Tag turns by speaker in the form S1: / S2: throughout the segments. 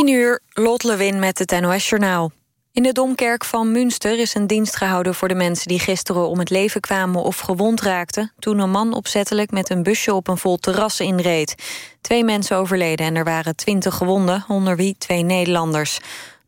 S1: 10 uur, Lot Lewin met het NOS-journaal. In de Domkerk van Münster is een dienst gehouden voor de mensen... die gisteren om het leven kwamen of gewond raakten... toen een man opzettelijk met een busje op een vol terras inreed. Twee mensen overleden en er waren twintig gewonden... onder wie twee Nederlanders.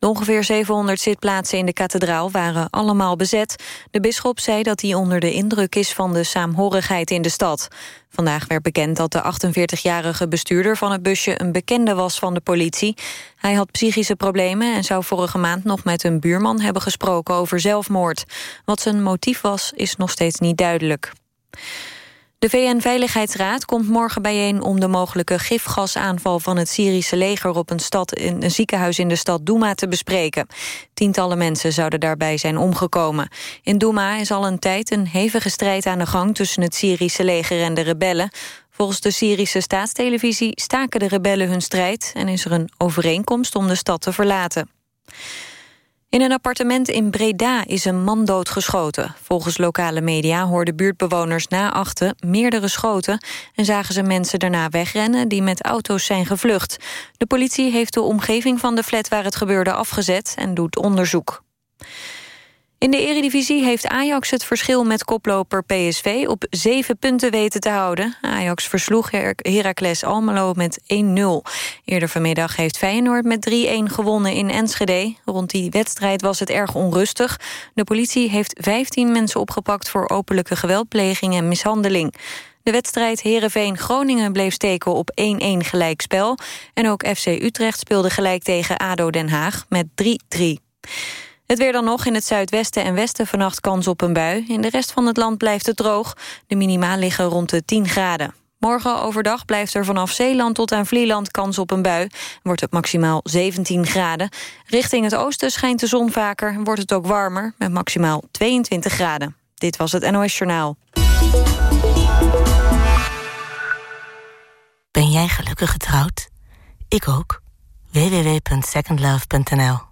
S1: De ongeveer 700 zitplaatsen in de kathedraal waren allemaal bezet. De bisschop zei dat hij onder de indruk is van de saamhorigheid in de stad. Vandaag werd bekend dat de 48-jarige bestuurder van het busje... een bekende was van de politie. Hij had psychische problemen en zou vorige maand nog met een buurman hebben gesproken over zelfmoord. Wat zijn motief was, is nog steeds niet duidelijk. De VN-veiligheidsraad komt morgen bijeen om de mogelijke gifgasaanval van het Syrische leger op een, stad, een ziekenhuis in de stad Douma te bespreken. Tientallen mensen zouden daarbij zijn omgekomen. In Douma is al een tijd een hevige strijd aan de gang tussen het Syrische leger en de rebellen. Volgens de Syrische staatstelevisie staken de rebellen hun strijd en is er een overeenkomst om de stad te verlaten. In een appartement in Breda is een man doodgeschoten. Volgens lokale media hoorden buurtbewoners na achten meerdere schoten... en zagen ze mensen daarna wegrennen die met auto's zijn gevlucht. De politie heeft de omgeving van de flat waar het gebeurde afgezet en doet onderzoek. In de eredivisie heeft Ajax het verschil met koploper PSV op zeven punten weten te houden. Ajax versloeg Her Heracles Almelo met 1-0. Eerder vanmiddag heeft Feyenoord met 3-1 gewonnen in Enschede. Rond die wedstrijd was het erg onrustig. De politie heeft 15 mensen opgepakt voor openlijke geweldpleging en mishandeling. De wedstrijd Heerenveen-Groningen bleef steken op 1-1 gelijkspel. En ook FC Utrecht speelde gelijk tegen ADO Den Haag met 3-3. Het weer dan nog in het zuidwesten en westen vannacht kans op een bui. In de rest van het land blijft het droog. De minima liggen rond de 10 graden. Morgen overdag blijft er vanaf Zeeland tot aan Vlieland kans op een bui. Wordt het maximaal 17 graden. Richting het oosten schijnt de zon vaker en wordt het ook warmer... met maximaal 22 graden. Dit was het NOS Journaal.
S2: Ben jij gelukkig getrouwd? Ik ook. www.secondlove.nl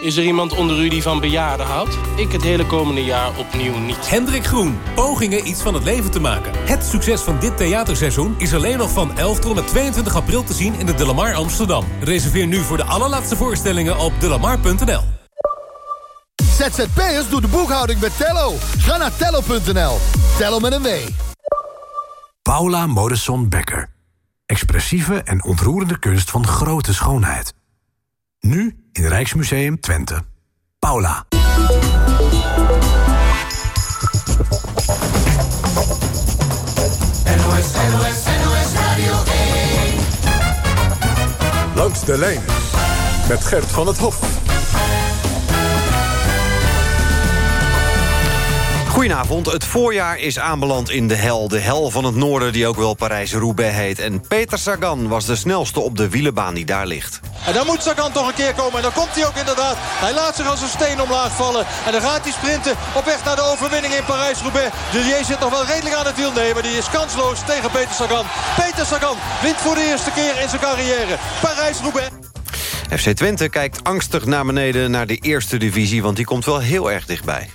S3: Is er iemand onder u die van bejaarden houdt? Ik het hele komende jaar opnieuw niet.
S4: Hendrik Groen, pogingen iets van het leven te maken. Het succes van dit theaterseizoen is alleen nog van 11 tot en met 22 april te zien in de Delamar Amsterdam. Reserveer nu voor de allerlaatste voorstellingen op delamar.nl.
S5: ZZP'ers doet de boekhouding met Tello. Ga naar tello.nl. Tello met een W.
S6: Paula Modesson Becker. Expressieve en ontroerende kunst van grote schoonheid. Nu in Rijksmuseum Twente. Paula.
S7: NOS, NOS, NOS Radio 1.
S8: Langs de lijn met Gert van het Hof.
S9: Goedenavond, het voorjaar is aanbeland in de hel. De hel van het noorden die ook wel Parijs-Roubaix heet. En Peter Sagan was de snelste op de wielenbaan die daar ligt.
S10: En dan moet Sagan toch een keer komen. En dan komt hij ook inderdaad. Hij laat zich als een steen omlaag vallen. En dan gaat hij sprinten op weg naar de overwinning in Parijs-Roubaix. De zit nog wel redelijk aan het wiel. Nee, maar die is kansloos tegen Peter Sagan. Peter Sagan wint voor de eerste keer in zijn carrière. Parijs-Roubaix.
S9: FC Twente kijkt angstig naar beneden naar de eerste divisie... want die komt wel heel erg dichtbij.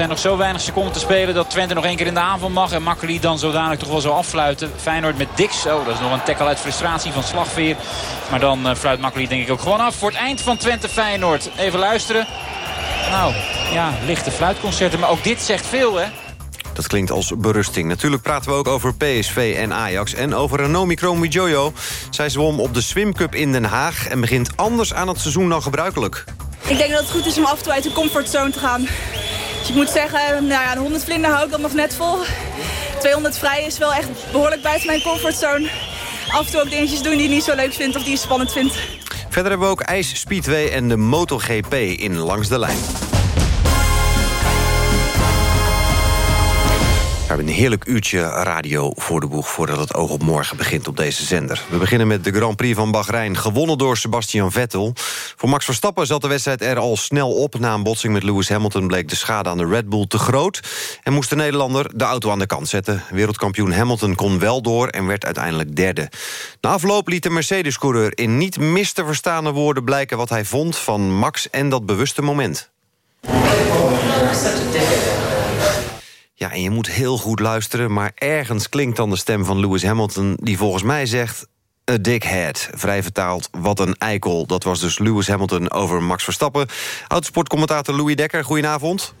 S11: Er zijn nog zo weinig seconden te spelen dat Twente nog één keer in de aanval mag. En Makkeli dan zodanig toch wel zo affluiten. Feyenoord met Dix. Oh, dat is nog een tackle uit frustratie van Slagveer. Maar dan uh, fluit Makkeli denk ik ook gewoon af. Voor het eind van Twente Feyenoord. Even luisteren. Nou, ja, lichte fluitconcerten. Maar ook dit zegt veel, hè?
S9: Dat klinkt als berusting. Natuurlijk praten we ook over PSV en Ajax... en over Renomi Kromowidjojo. Zij zwom op de Swim Cup in Den Haag... en begint anders aan het seizoen dan gebruikelijk.
S12: Ik denk dat het goed is om af en toe uit de comfortzone te gaan. Dus ik moet zeggen, nou ja, de 100 vlinder hou ik dan nog net vol. 200 vrij is wel echt behoorlijk buiten mijn comfortzone. Af en toe ook dingetjes doen die je niet zo leuk vindt of die je spannend vindt.
S9: Verder hebben we ook IJs Speedway en de MotoGP in Langs de Lijn. We hebben een heerlijk uurtje radio voor de boeg... voordat het oog op morgen begint op deze zender. We beginnen met de Grand Prix van Bahrein... gewonnen door Sebastian Vettel. Voor Max Verstappen zat de wedstrijd er al snel op. Na een botsing met Lewis Hamilton bleek de schade aan de Red Bull te groot... en moest de Nederlander de auto aan de kant zetten. Wereldkampioen Hamilton kon wel door en werd uiteindelijk derde. Na afloop liet de Mercedes-coureur in niet mis te verstaande woorden... blijken wat hij vond van Max en dat bewuste moment. Ja, en je moet heel goed luisteren... maar ergens klinkt dan de stem van Lewis Hamilton... die volgens mij zegt... A dickhead. Vrij vertaald, wat een eikel. Dat was dus Lewis Hamilton over Max Verstappen. Oudsportcommentator Louis Dekker, goedenavond.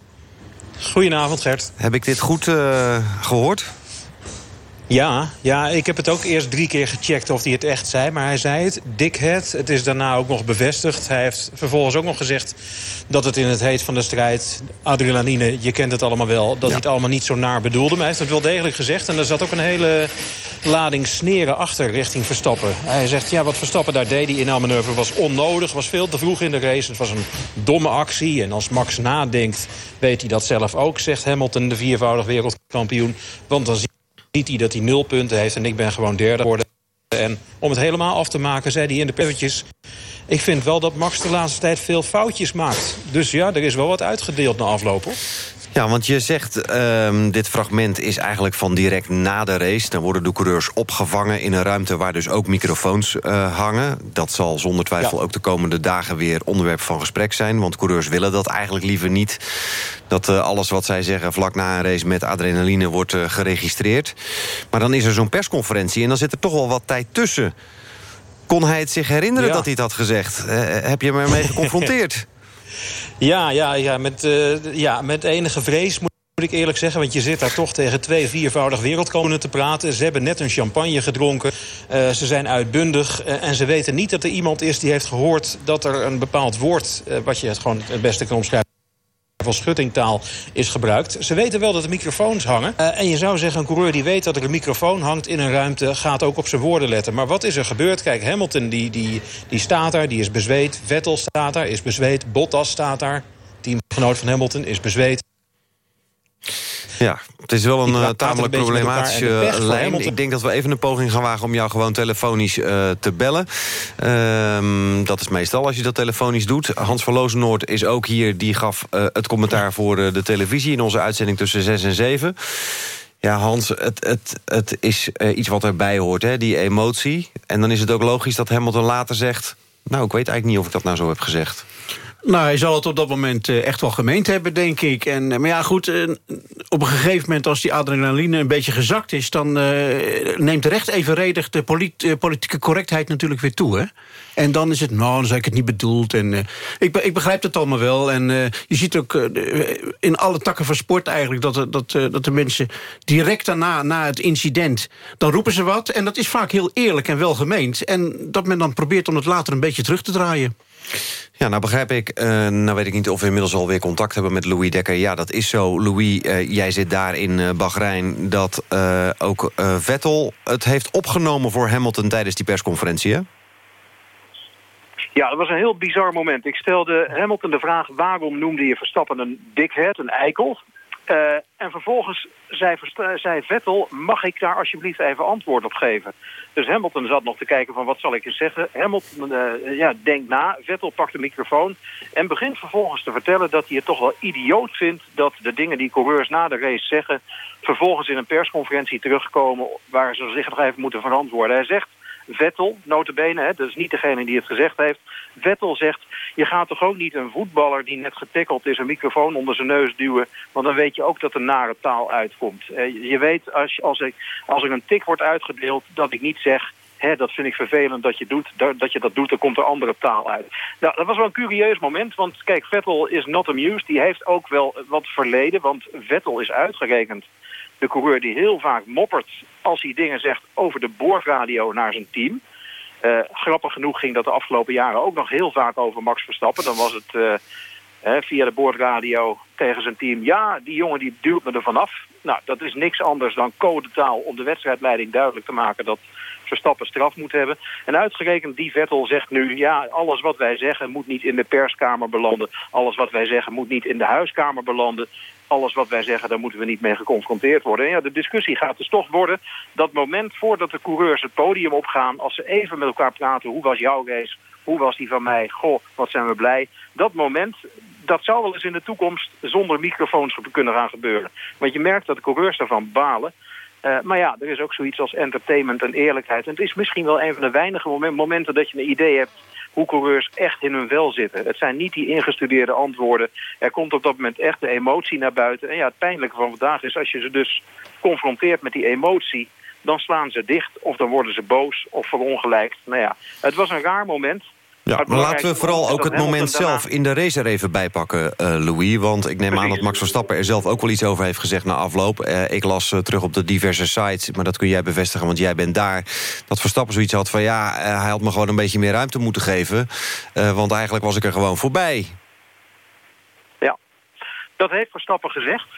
S13: Goedenavond, Gert.
S9: Heb ik dit goed uh, gehoord?
S13: Ja, ja, ik heb het ook eerst drie keer gecheckt of hij het echt zei. Maar hij zei het, dickhead. Het is daarna ook nog bevestigd. Hij heeft vervolgens ook nog gezegd dat het in het heet van de strijd... adrenaline, je kent het allemaal wel, dat hij het allemaal niet zo naar bedoelde. Maar hij heeft het wel degelijk gezegd. En er zat ook een hele lading sneren achter richting Verstappen. Hij zegt, ja, wat Verstappen daar deed, die inhaalmanoeuvre was onnodig. Was veel te vroeg in de race. Het was een domme actie. En als Max nadenkt, weet hij dat zelf ook, zegt Hamilton, de viervoudig wereldkampioen. Want dan ziet hij dat hij nul punten heeft en ik ben gewoon derde geworden. En om het helemaal af te maken, zei hij in de perretjes... ik vind wel dat Max de laatste tijd veel foutjes maakt. Dus ja, er is wel wat uitgedeeld na afloop, hoor.
S9: Ja, want je zegt, um, dit fragment is eigenlijk van direct na de race. Dan worden de coureurs opgevangen in een ruimte waar dus ook microfoons uh, hangen. Dat zal zonder twijfel ja. ook de komende dagen weer onderwerp van gesprek zijn. Want coureurs willen dat eigenlijk liever niet. Dat uh, alles wat zij zeggen vlak na een race met adrenaline wordt uh, geregistreerd. Maar dan is er zo'n persconferentie en dan zit er toch wel wat tijd tussen. Kon hij het zich herinneren ja. dat hij het had gezegd? heb je hem ermee geconfronteerd?
S13: Ja, ja, ja, met, uh, ja, met enige vrees moet ik eerlijk zeggen. Want je zit daar toch tegen twee viervoudig wereldkoningen te praten. Ze hebben net een champagne gedronken. Uh, ze zijn uitbundig. Uh, en ze weten niet dat er iemand is die heeft gehoord... dat er een bepaald woord, wat je het gewoon het beste kan omschrijven van schuttingtaal is gebruikt. Ze weten wel dat er microfoons hangen. Uh, en je zou zeggen, een coureur die weet dat er een microfoon hangt in een ruimte... gaat ook op zijn woorden letten. Maar wat is er gebeurd? Kijk, Hamilton die, die, die staat daar, die is bezweet. Vettel staat daar, is bezweet. Bottas staat daar, teamgenoot van Hamilton, is bezweet.
S9: Ja, het is wel een uh, tamelijk problematische lijn. Ik denk dat we even een poging gaan wagen om jou gewoon telefonisch uh, te bellen. Uh, dat is meestal als je dat telefonisch doet. Hans van Lozenoord is ook hier. Die gaf uh, het commentaar voor de televisie... in onze uitzending tussen 6 en 7. Ja, Hans, het, het, het is iets wat erbij hoort, hè, die emotie. En dan is het ook logisch dat Hamilton later zegt... nou, ik weet eigenlijk niet of ik dat nou zo heb gezegd.
S14: Nou, hij zal het op dat moment uh, echt wel gemeend hebben, denk ik. En, uh, maar ja, goed, uh, op een gegeven moment als die adrenaline een beetje gezakt is... dan neemt recht evenredig de polit politieke correctheid natuurlijk weer toe, hè? En dan is het, nou, dan heb ik het niet bedoeld. En, ik, ik, begrijp het allemaal wel. En je ziet ook in alle takken van sport eigenlijk... dat, dat, dat de mensen direct daarna, na het incident... dan roepen ze wat. En dat is vaak heel eerlijk en wel gemeend. En dat men dan probeert om het later een beetje terug te draaien.
S9: Ja, nou begrijp ik, uh, nou weet ik niet of we inmiddels alweer contact hebben met Louis Dekker. Ja, dat is zo. Louis, uh, jij zit daar in uh, Bahrein dat ook Vettel het heeft opgenomen voor Hamilton tijdens die persconferentie, hè?
S15: Ja, dat was een heel bizar moment. Ik stelde Hamilton de vraag... waarom noemde je Verstappen een dickhead, een eikel? Uh, en vervolgens zei, zei, Vettel, mag ik daar alsjeblieft even antwoord op geven? Dus Hamilton zat nog te kijken van wat zal ik eens zeggen. Hamilton uh, ja, denkt na, Vettel pakt de microfoon... en begint vervolgens te vertellen dat hij het toch wel idioot vindt... dat de dingen die coureurs na de race zeggen... vervolgens in een persconferentie terugkomen... waar ze zich nog even moeten verantwoorden. Hij zegt, Vettel, notabene, hè, dat is niet degene die het gezegd heeft... Vettel zegt, je gaat toch ook niet een voetballer die net getackeld is... een microfoon onder zijn neus duwen, want dan weet je ook dat er nare taal uitkomt. Uh, je weet, als, als, ik, als er een tik wordt uitgedeeld, dat ik niet zeg... Hè, dat vind ik vervelend dat je, doet, dat je dat doet, dan komt er andere taal uit. Nou, dat was wel een curieus moment, want kijk, Vettel is not amused. Die heeft ook wel wat verleden, want Vettel is uitgerekend de coureur die heel vaak moppert als hij dingen zegt over de boordradio naar zijn team. Uh, grappig genoeg ging dat de afgelopen jaren ook nog heel vaak over Max Verstappen. Dan was het hè, via de boordradio tegen zijn team... ja, die jongen die duwt me er vanaf. Nou, dat is niks anders dan codetaal om de wedstrijdleiding duidelijk te maken... dat Verstappen straf moet hebben. En uitgerekend die Vettel zegt nu... ja, alles wat wij zeggen moet niet in de perskamer belanden. Alles wat wij zeggen moet niet in de huiskamer belanden alles wat wij zeggen, daar moeten we niet mee geconfronteerd worden. En ja, de discussie gaat dus toch worden dat moment voordat de coureurs het podium opgaan... als ze even met elkaar praten, hoe was jouw race, hoe was die van mij, goh, wat zijn we blij. Dat moment, dat zou wel eens in de toekomst zonder microfoons kunnen gaan gebeuren. Want je merkt dat de coureurs daarvan balen... Uh, maar ja, er is ook zoiets als entertainment en eerlijkheid. En het is misschien wel een van de weinige momenten dat je een idee hebt hoe coureurs echt in hun vel zitten. Het zijn niet die ingestudeerde antwoorden. Er komt op dat moment echt de emotie naar buiten. En ja, het pijnlijke van vandaag is als je ze dus confronteert met die emotie... dan slaan ze dicht of dan worden ze boos of verongelijkt. Nou ja, het was een raar moment...
S9: Ja, maar laten we vooral ook het moment zelf in de race er even bijpakken, uh, Louis. Want ik neem aan dat Max Verstappen er zelf ook wel iets over heeft gezegd na afloop. Uh, ik las uh, terug op de diverse sites, maar dat kun jij bevestigen, want jij bent daar. Dat Verstappen zoiets had van ja, hij had me gewoon een beetje meer ruimte moeten geven. want eigenlijk was ik er gewoon voorbij.
S15: Ja, dat heeft Verstappen gezegd.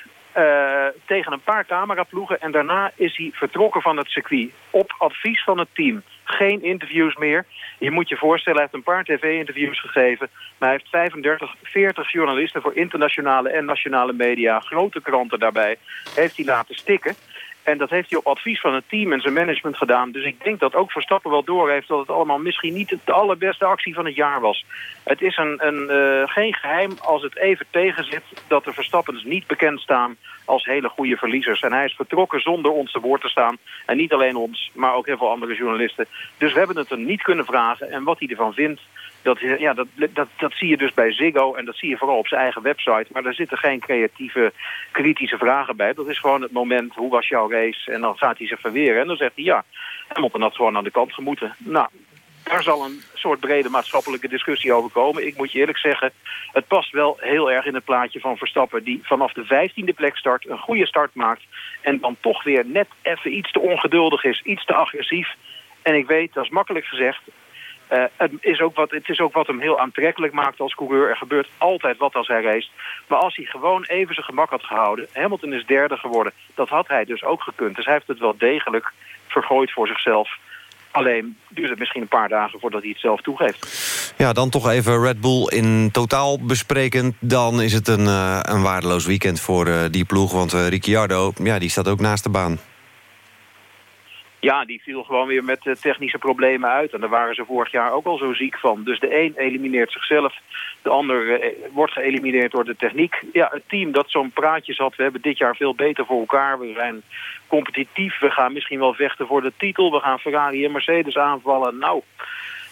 S15: tegen een paar cameraploegen. En daarna is hij vertrokken van het circuit. Op advies van het team. Geen interviews meer. Je moet je voorstellen, hij heeft een paar tv-interviews gegeven... maar hij heeft 35, 40 journalisten voor internationale en nationale media... grote kranten daarbij, heeft hij laten stikken... En dat heeft hij op advies van het team en zijn management gedaan. Dus ik denk dat ook Verstappen wel doorheeft dat het allemaal misschien niet de allerbeste actie van het jaar was. Het is een, een, uh, geen geheim als het even tegenzit dat de Verstappens niet bekend staan als hele goede verliezers. En hij is vertrokken zonder ons te woord te staan. En niet alleen ons, maar ook heel veel andere journalisten. Dus we hebben het hem niet kunnen vragen. En wat hij ervan vindt, dat, ja, dat, dat, dat zie je dus bij Ziggo en dat zie je vooral op zijn eigen website. Maar daar zitten geen creatieve, kritische vragen bij. Dat is gewoon het moment, hoe was jouw race? En dan gaat hij zich verweren en dan zegt hij ja, Hamilton had gewoon aan de kant gemoeten. Nou, daar zal een soort brede maatschappelijke discussie over komen. Ik moet je eerlijk zeggen, het past wel heel erg in het plaatje van Verstappen... die vanaf de vijftiende plek start, een goede start maakt... en dan toch weer net even iets te ongeduldig is, iets te agressief... En ik weet, dat is makkelijk gezegd, uh, het, is ook wat, het is ook wat hem heel aantrekkelijk maakt als coureur. Er gebeurt altijd wat als hij race. Maar als hij gewoon even zijn gemak had gehouden... Hamilton is derde geworden. Dat had hij dus ook gekund. Dus hij heeft het wel degelijk vergooid voor zichzelf. Alleen duurt het misschien een paar dagen voordat hij het zelf toegeeft.
S9: Ja, dan toch even Red Bull in totaal besprekend. Dan is het een, uh, een waardeloos weekend voor uh, die ploeg. Want Ricciardo, ja, die staat ook naast de baan.
S15: Ja, die viel gewoon weer met uh, technische problemen uit. En daar waren ze vorig jaar ook al zo ziek van. Dus de een elimineert zichzelf, de ander uh, wordt geëlimineerd door de techniek. Ja, het team dat zo'n praatje zat, we hebben dit jaar veel beter voor elkaar. We zijn competitief, we gaan misschien wel vechten voor de titel. We gaan Ferrari en Mercedes aanvallen. Nou,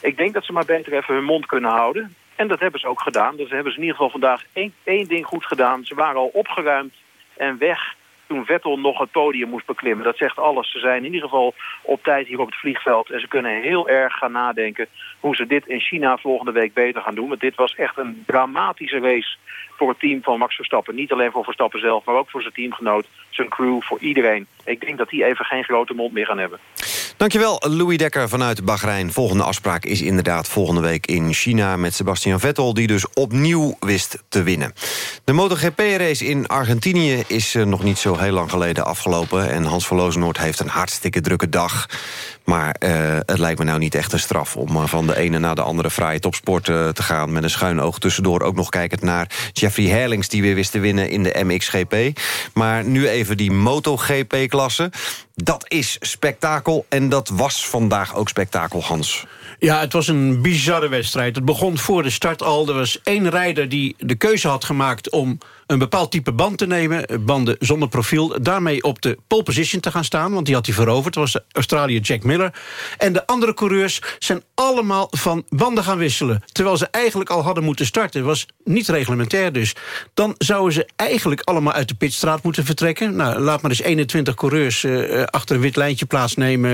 S15: ik denk dat ze maar beter even hun mond kunnen houden. En dat hebben ze ook gedaan. Dus hebben ze in ieder geval vandaag één, één ding goed gedaan. Ze waren al opgeruimd en weg toen Vettel nog het podium moest beklimmen. Dat zegt alles. Ze zijn in ieder geval op tijd hier op het vliegveld. En ze kunnen heel erg gaan nadenken hoe ze dit in China volgende week beter gaan doen. Want dit was echt een dramatische race voor het team van Max Verstappen. Niet alleen voor Verstappen zelf, maar ook voor zijn teamgenoot, zijn crew, voor iedereen. Ik denk dat die even geen grote mond meer gaan hebben.
S9: Dankjewel, Louis Dekker vanuit Bahrein. Volgende afspraak is inderdaad volgende week in China... met Sebastian Vettel, die dus opnieuw wist te winnen. De MotoGP-race in Argentinië is uh, nog niet zo heel lang geleden afgelopen... en Hans van Lozenoord heeft een hartstikke drukke dag. Maar uh, het lijkt me nou niet echt een straf... om uh, van de ene naar de andere fraaie topsport te gaan... met een schuin oog tussendoor ook nog kijkend naar Jeffrey Herlings... die weer wist te winnen in de MXGP. Maar nu even die MotoGP-klasse. Dat is spektakel en dat was vandaag ook spektakel, Hans.
S14: Ja, het was een bizarre wedstrijd. Het begon voor de start al. Er was één rijder die de keuze had gemaakt om een bepaald type band te nemen. Banden zonder profiel. Daarmee op de pole position te gaan staan. Want die had hij veroverd. Dat was de Australiër Jack Miller. En de andere coureurs zijn allemaal van banden gaan wisselen. Terwijl ze eigenlijk al hadden moeten starten. was niet reglementair dus. Dan zouden ze eigenlijk allemaal uit de pitstraat moeten vertrekken. Nou, laat maar eens 21 coureurs uh, achter een wit lijntje plaatsnemen...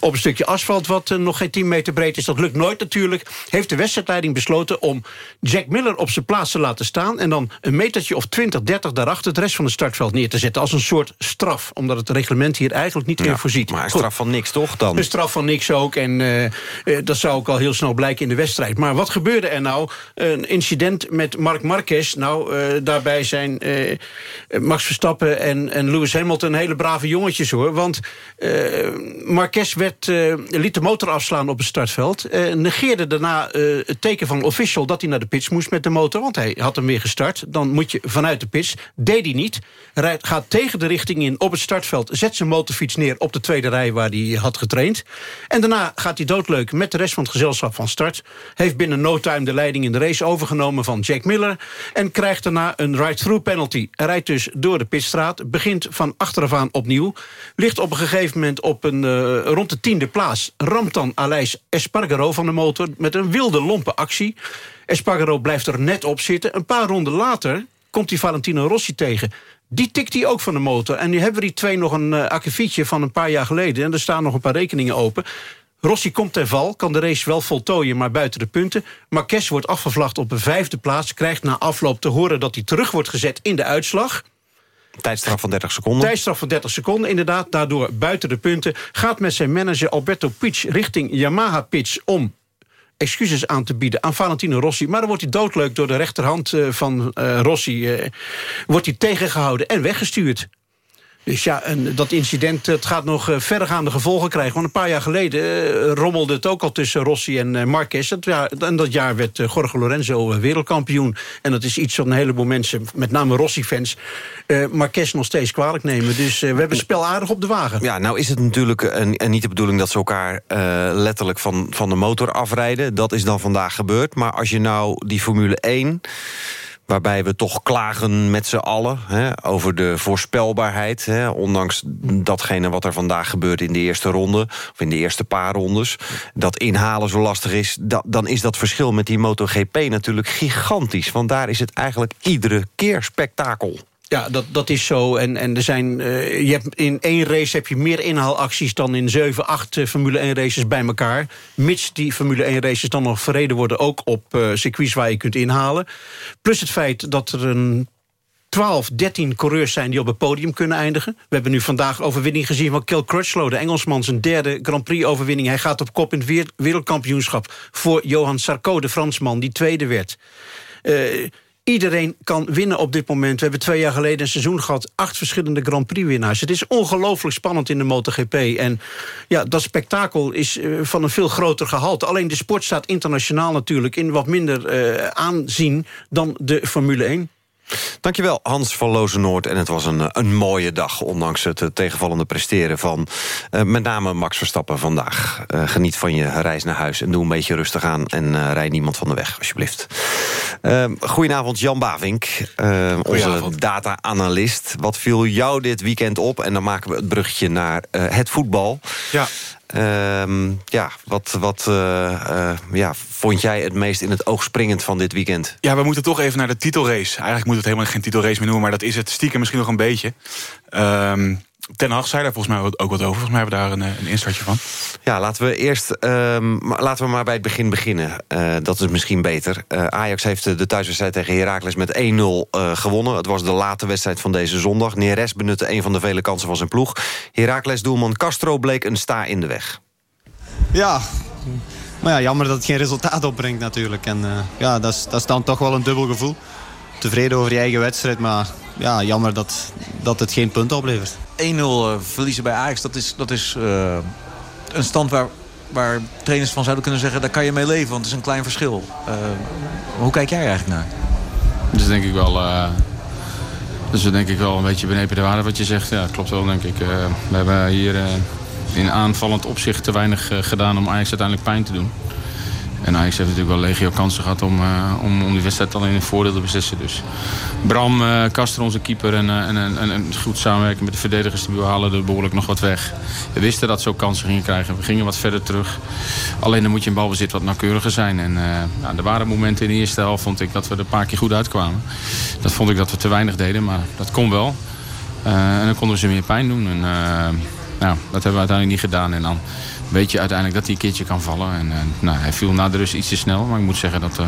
S14: Op een stukje asfalt wat nog geen 10 meter breed is. Dat lukt nooit natuurlijk. Heeft de wedstrijdleiding besloten om Jack Miller op zijn plaats te laten staan... en dan een metertje of 20, 30 daarachter het rest van het startveld neer te zetten. Als een soort straf, omdat het reglement hier eigenlijk niet meer voorziet.
S9: Maar een straf van niks toch dan?
S14: Een straf van niks ook. En dat zou ook al heel snel blijken in de wedstrijd. Maar wat gebeurde er nou? Een incident met Mark Marquez. Nou, daarbij zijn Max Verstappen en, en Lewis Hamilton hele brave jongetjes hoor. Want Marquez werd, liet de motor afslaan op het startveld. Negeerde daarna het teken van official dat hij naar de pits moest met de motor. Want hij had hem weer gestart. Dan moet je vanuit de pits. Deed hij niet. Rijdt, gaat tegen de richting in op het startveld. Zet zijn motorfiets neer op de tweede rij waar hij had getraind. En daarna gaat hij doodleuk met de rest van het gezelschap van start. Heeft binnen no time de leiding in de race overgenomen van Jack Miller. En krijgt daarna een ride-through penalty. Rijdt dus door de pitstraat. Begint van achteraf aan opnieuw. Ligt op een gegeven moment op een, uh, rond de tiende plaats. Ramt dan Aleis Espargaro van de motor met een wilde lompe actie. Espargaro blijft er net op zitten. Een paar ronden later komt hij Valentino Rossi tegen. Die tikt hij ook van de motor. En nu hebben we die twee nog een uh, akkefietje van een paar jaar geleden. En er staan nog een paar rekeningen open. Rossi komt ten val, kan de race wel voltooien, maar buiten de punten. Marquez wordt afgevlacht op een vijfde plaats. Krijgt na afloop te horen dat hij terug wordt gezet in de uitslag.
S9: Tijdstraf van 30 seconden.
S14: Tijdstraf van 30 seconden, inderdaad. Daardoor buiten de punten. Gaat met zijn manager Alberto Pitch richting Yamaha Pitch... om excuses aan te bieden aan Valentino Rossi. Maar dan wordt hij doodleuk door de rechterhand eh, van uh, Rossi... Uh, wordt hij tegengehouden en weggestuurd. Dus ja, dat incident het gaat nog uh, verdergaande gevolgen krijgen. Want een paar jaar geleden uh, rommelde het ook al tussen Rossi en uh, Marquez. En dat jaar werd Jorge Lorenzo wereldkampioen. En dat is iets wat een heleboel mensen, met name Rossi-fans... Marquez nog steeds kwalijk nemen. Dus we hebben spel aardig op de wagen.
S9: Ja, nou is het natuurlijk en niet de bedoeling dat ze elkaar letterlijk van, van de motor afrijden. Dat is dan vandaag gebeurd. Maar als je nou die Formule 1 waarbij we toch klagen met z'n allen hè, over de voorspelbaarheid. Hè, ondanks datgene wat er vandaag gebeurt in de eerste ronde... of in de eerste paar rondes, dat inhalen zo lastig is... Dan is dat verschil met die MotoGP natuurlijk gigantisch. Want daar is het eigenlijk iedere keer spektakel.
S14: Ja, dat, dat is zo. En, en er zijn, uh, je hebt in één race heb je meer inhaalacties... dan in 7, 8 uh, Formule 1 races bij elkaar. Mits die Formule 1 races dan nog verreden worden... ook op uh, circuits waar je kunt inhalen. Plus het feit dat er een 12, 13 coureurs zijn die op het podium kunnen eindigen. We hebben nu vandaag overwinning gezien van Kel Crutchlow... de Engelsman, zijn derde Grand Prix-overwinning. Hij gaat op kop in het wereldkampioenschap... voor Johan Sarko, de Fransman, die tweede werd. Iedereen kan winnen op dit moment. We hebben twee jaar geleden een seizoen gehad... acht verschillende Grand Prix-winnaars. Het is ongelooflijk spannend in de MotoGP. En ja, dat spektakel is uh, van een veel groter gehalte. Alleen de sport staat internationaal natuurlijk... in wat minder uh, aanzien dan de Formule 1.
S9: Dankjewel, Hans van Lozenoord. En het was een, een mooie dag, ondanks het tegenvallende presteren van uh, met name Max Verstappen vandaag. Uh, geniet van je reis naar huis en doe een beetje rustig aan... en uh, rij niemand van de weg, alsjeblieft. goedenavond, Jan Bavink, onze data-analyst. Wat viel jou dit weekend op? En dan maken we het bruggetje naar het voetbal.
S16: Ja.
S9: Um, ja, wat, wat uh, uh, ja, vond jij het meest in het oog springend van dit weekend?
S16: Ja, we moeten toch even naar de titelrace. Eigenlijk moet het helemaal geen titelrace meer noemen... maar dat is het stiekem misschien nog een beetje. Um, Ten Hag zei daar volgens mij ook wat over. Volgens mij hebben we daar een, een instartje van.
S9: Ja, laten we eerst um, laten we maar bij het begin beginnen. Uh, dat is misschien beter. Uh, Ajax heeft de thuiswedstrijd tegen Heracles met 1-0 uh, gewonnen. Het was de late wedstrijd van deze zondag. Neres benutte een van de vele kansen van zijn ploeg. Heracles-doelman Castro bleek een sta in de weg.
S17: Ja, maar ja, jammer dat het geen resultaat opbrengt natuurlijk. En ja, dat is, dat is dan toch wel een dubbel gevoel. Tevreden over je eigen wedstrijd, maar ja, jammer dat, dat het geen punten oplevert.
S18: 1-0 uh, verliezen bij Ajax, dat is, dat is uh, een stand waar, waar trainers van zouden kunnen zeggen... daar kan je mee leven, want het is een klein verschil. Uh, hoe kijk jij eigenlijk naar?
S19: Dat is denk ik wel... dat is denk ik wel een beetje benepen de waarde wat je zegt. Ja, klopt wel, denk ik. we hebben hier in aanvallend opzicht te weinig gedaan om Ajax uiteindelijk pijn te doen. En Ajax heeft natuurlijk wel legio kansen gehad om, uh, om, om die wedstrijd al in een voordeel te beslissen. Dus Bram, uh, Kaster, onze keeper en, uh, en, en, en, goed samenwerken met de verdedigers, die we halen er behoorlijk nog wat weg. We wisten dat ze ook kansen gingen krijgen. We gingen wat verder terug. Alleen dan moet je in balbezit wat nauwkeuriger zijn. En nou, er waren momenten in de eerste helft, vond ik, dat we er een paar keer goed uitkwamen. Dat vond ik dat we te weinig deden, maar dat kon wel. en dan konden we ze meer pijn doen. En, nou, dat hebben we uiteindelijk niet gedaan. En dan weet je uiteindelijk dat hij een keertje kan vallen. En, nou, hij viel na de rust iets te snel. Maar ik moet zeggen dat,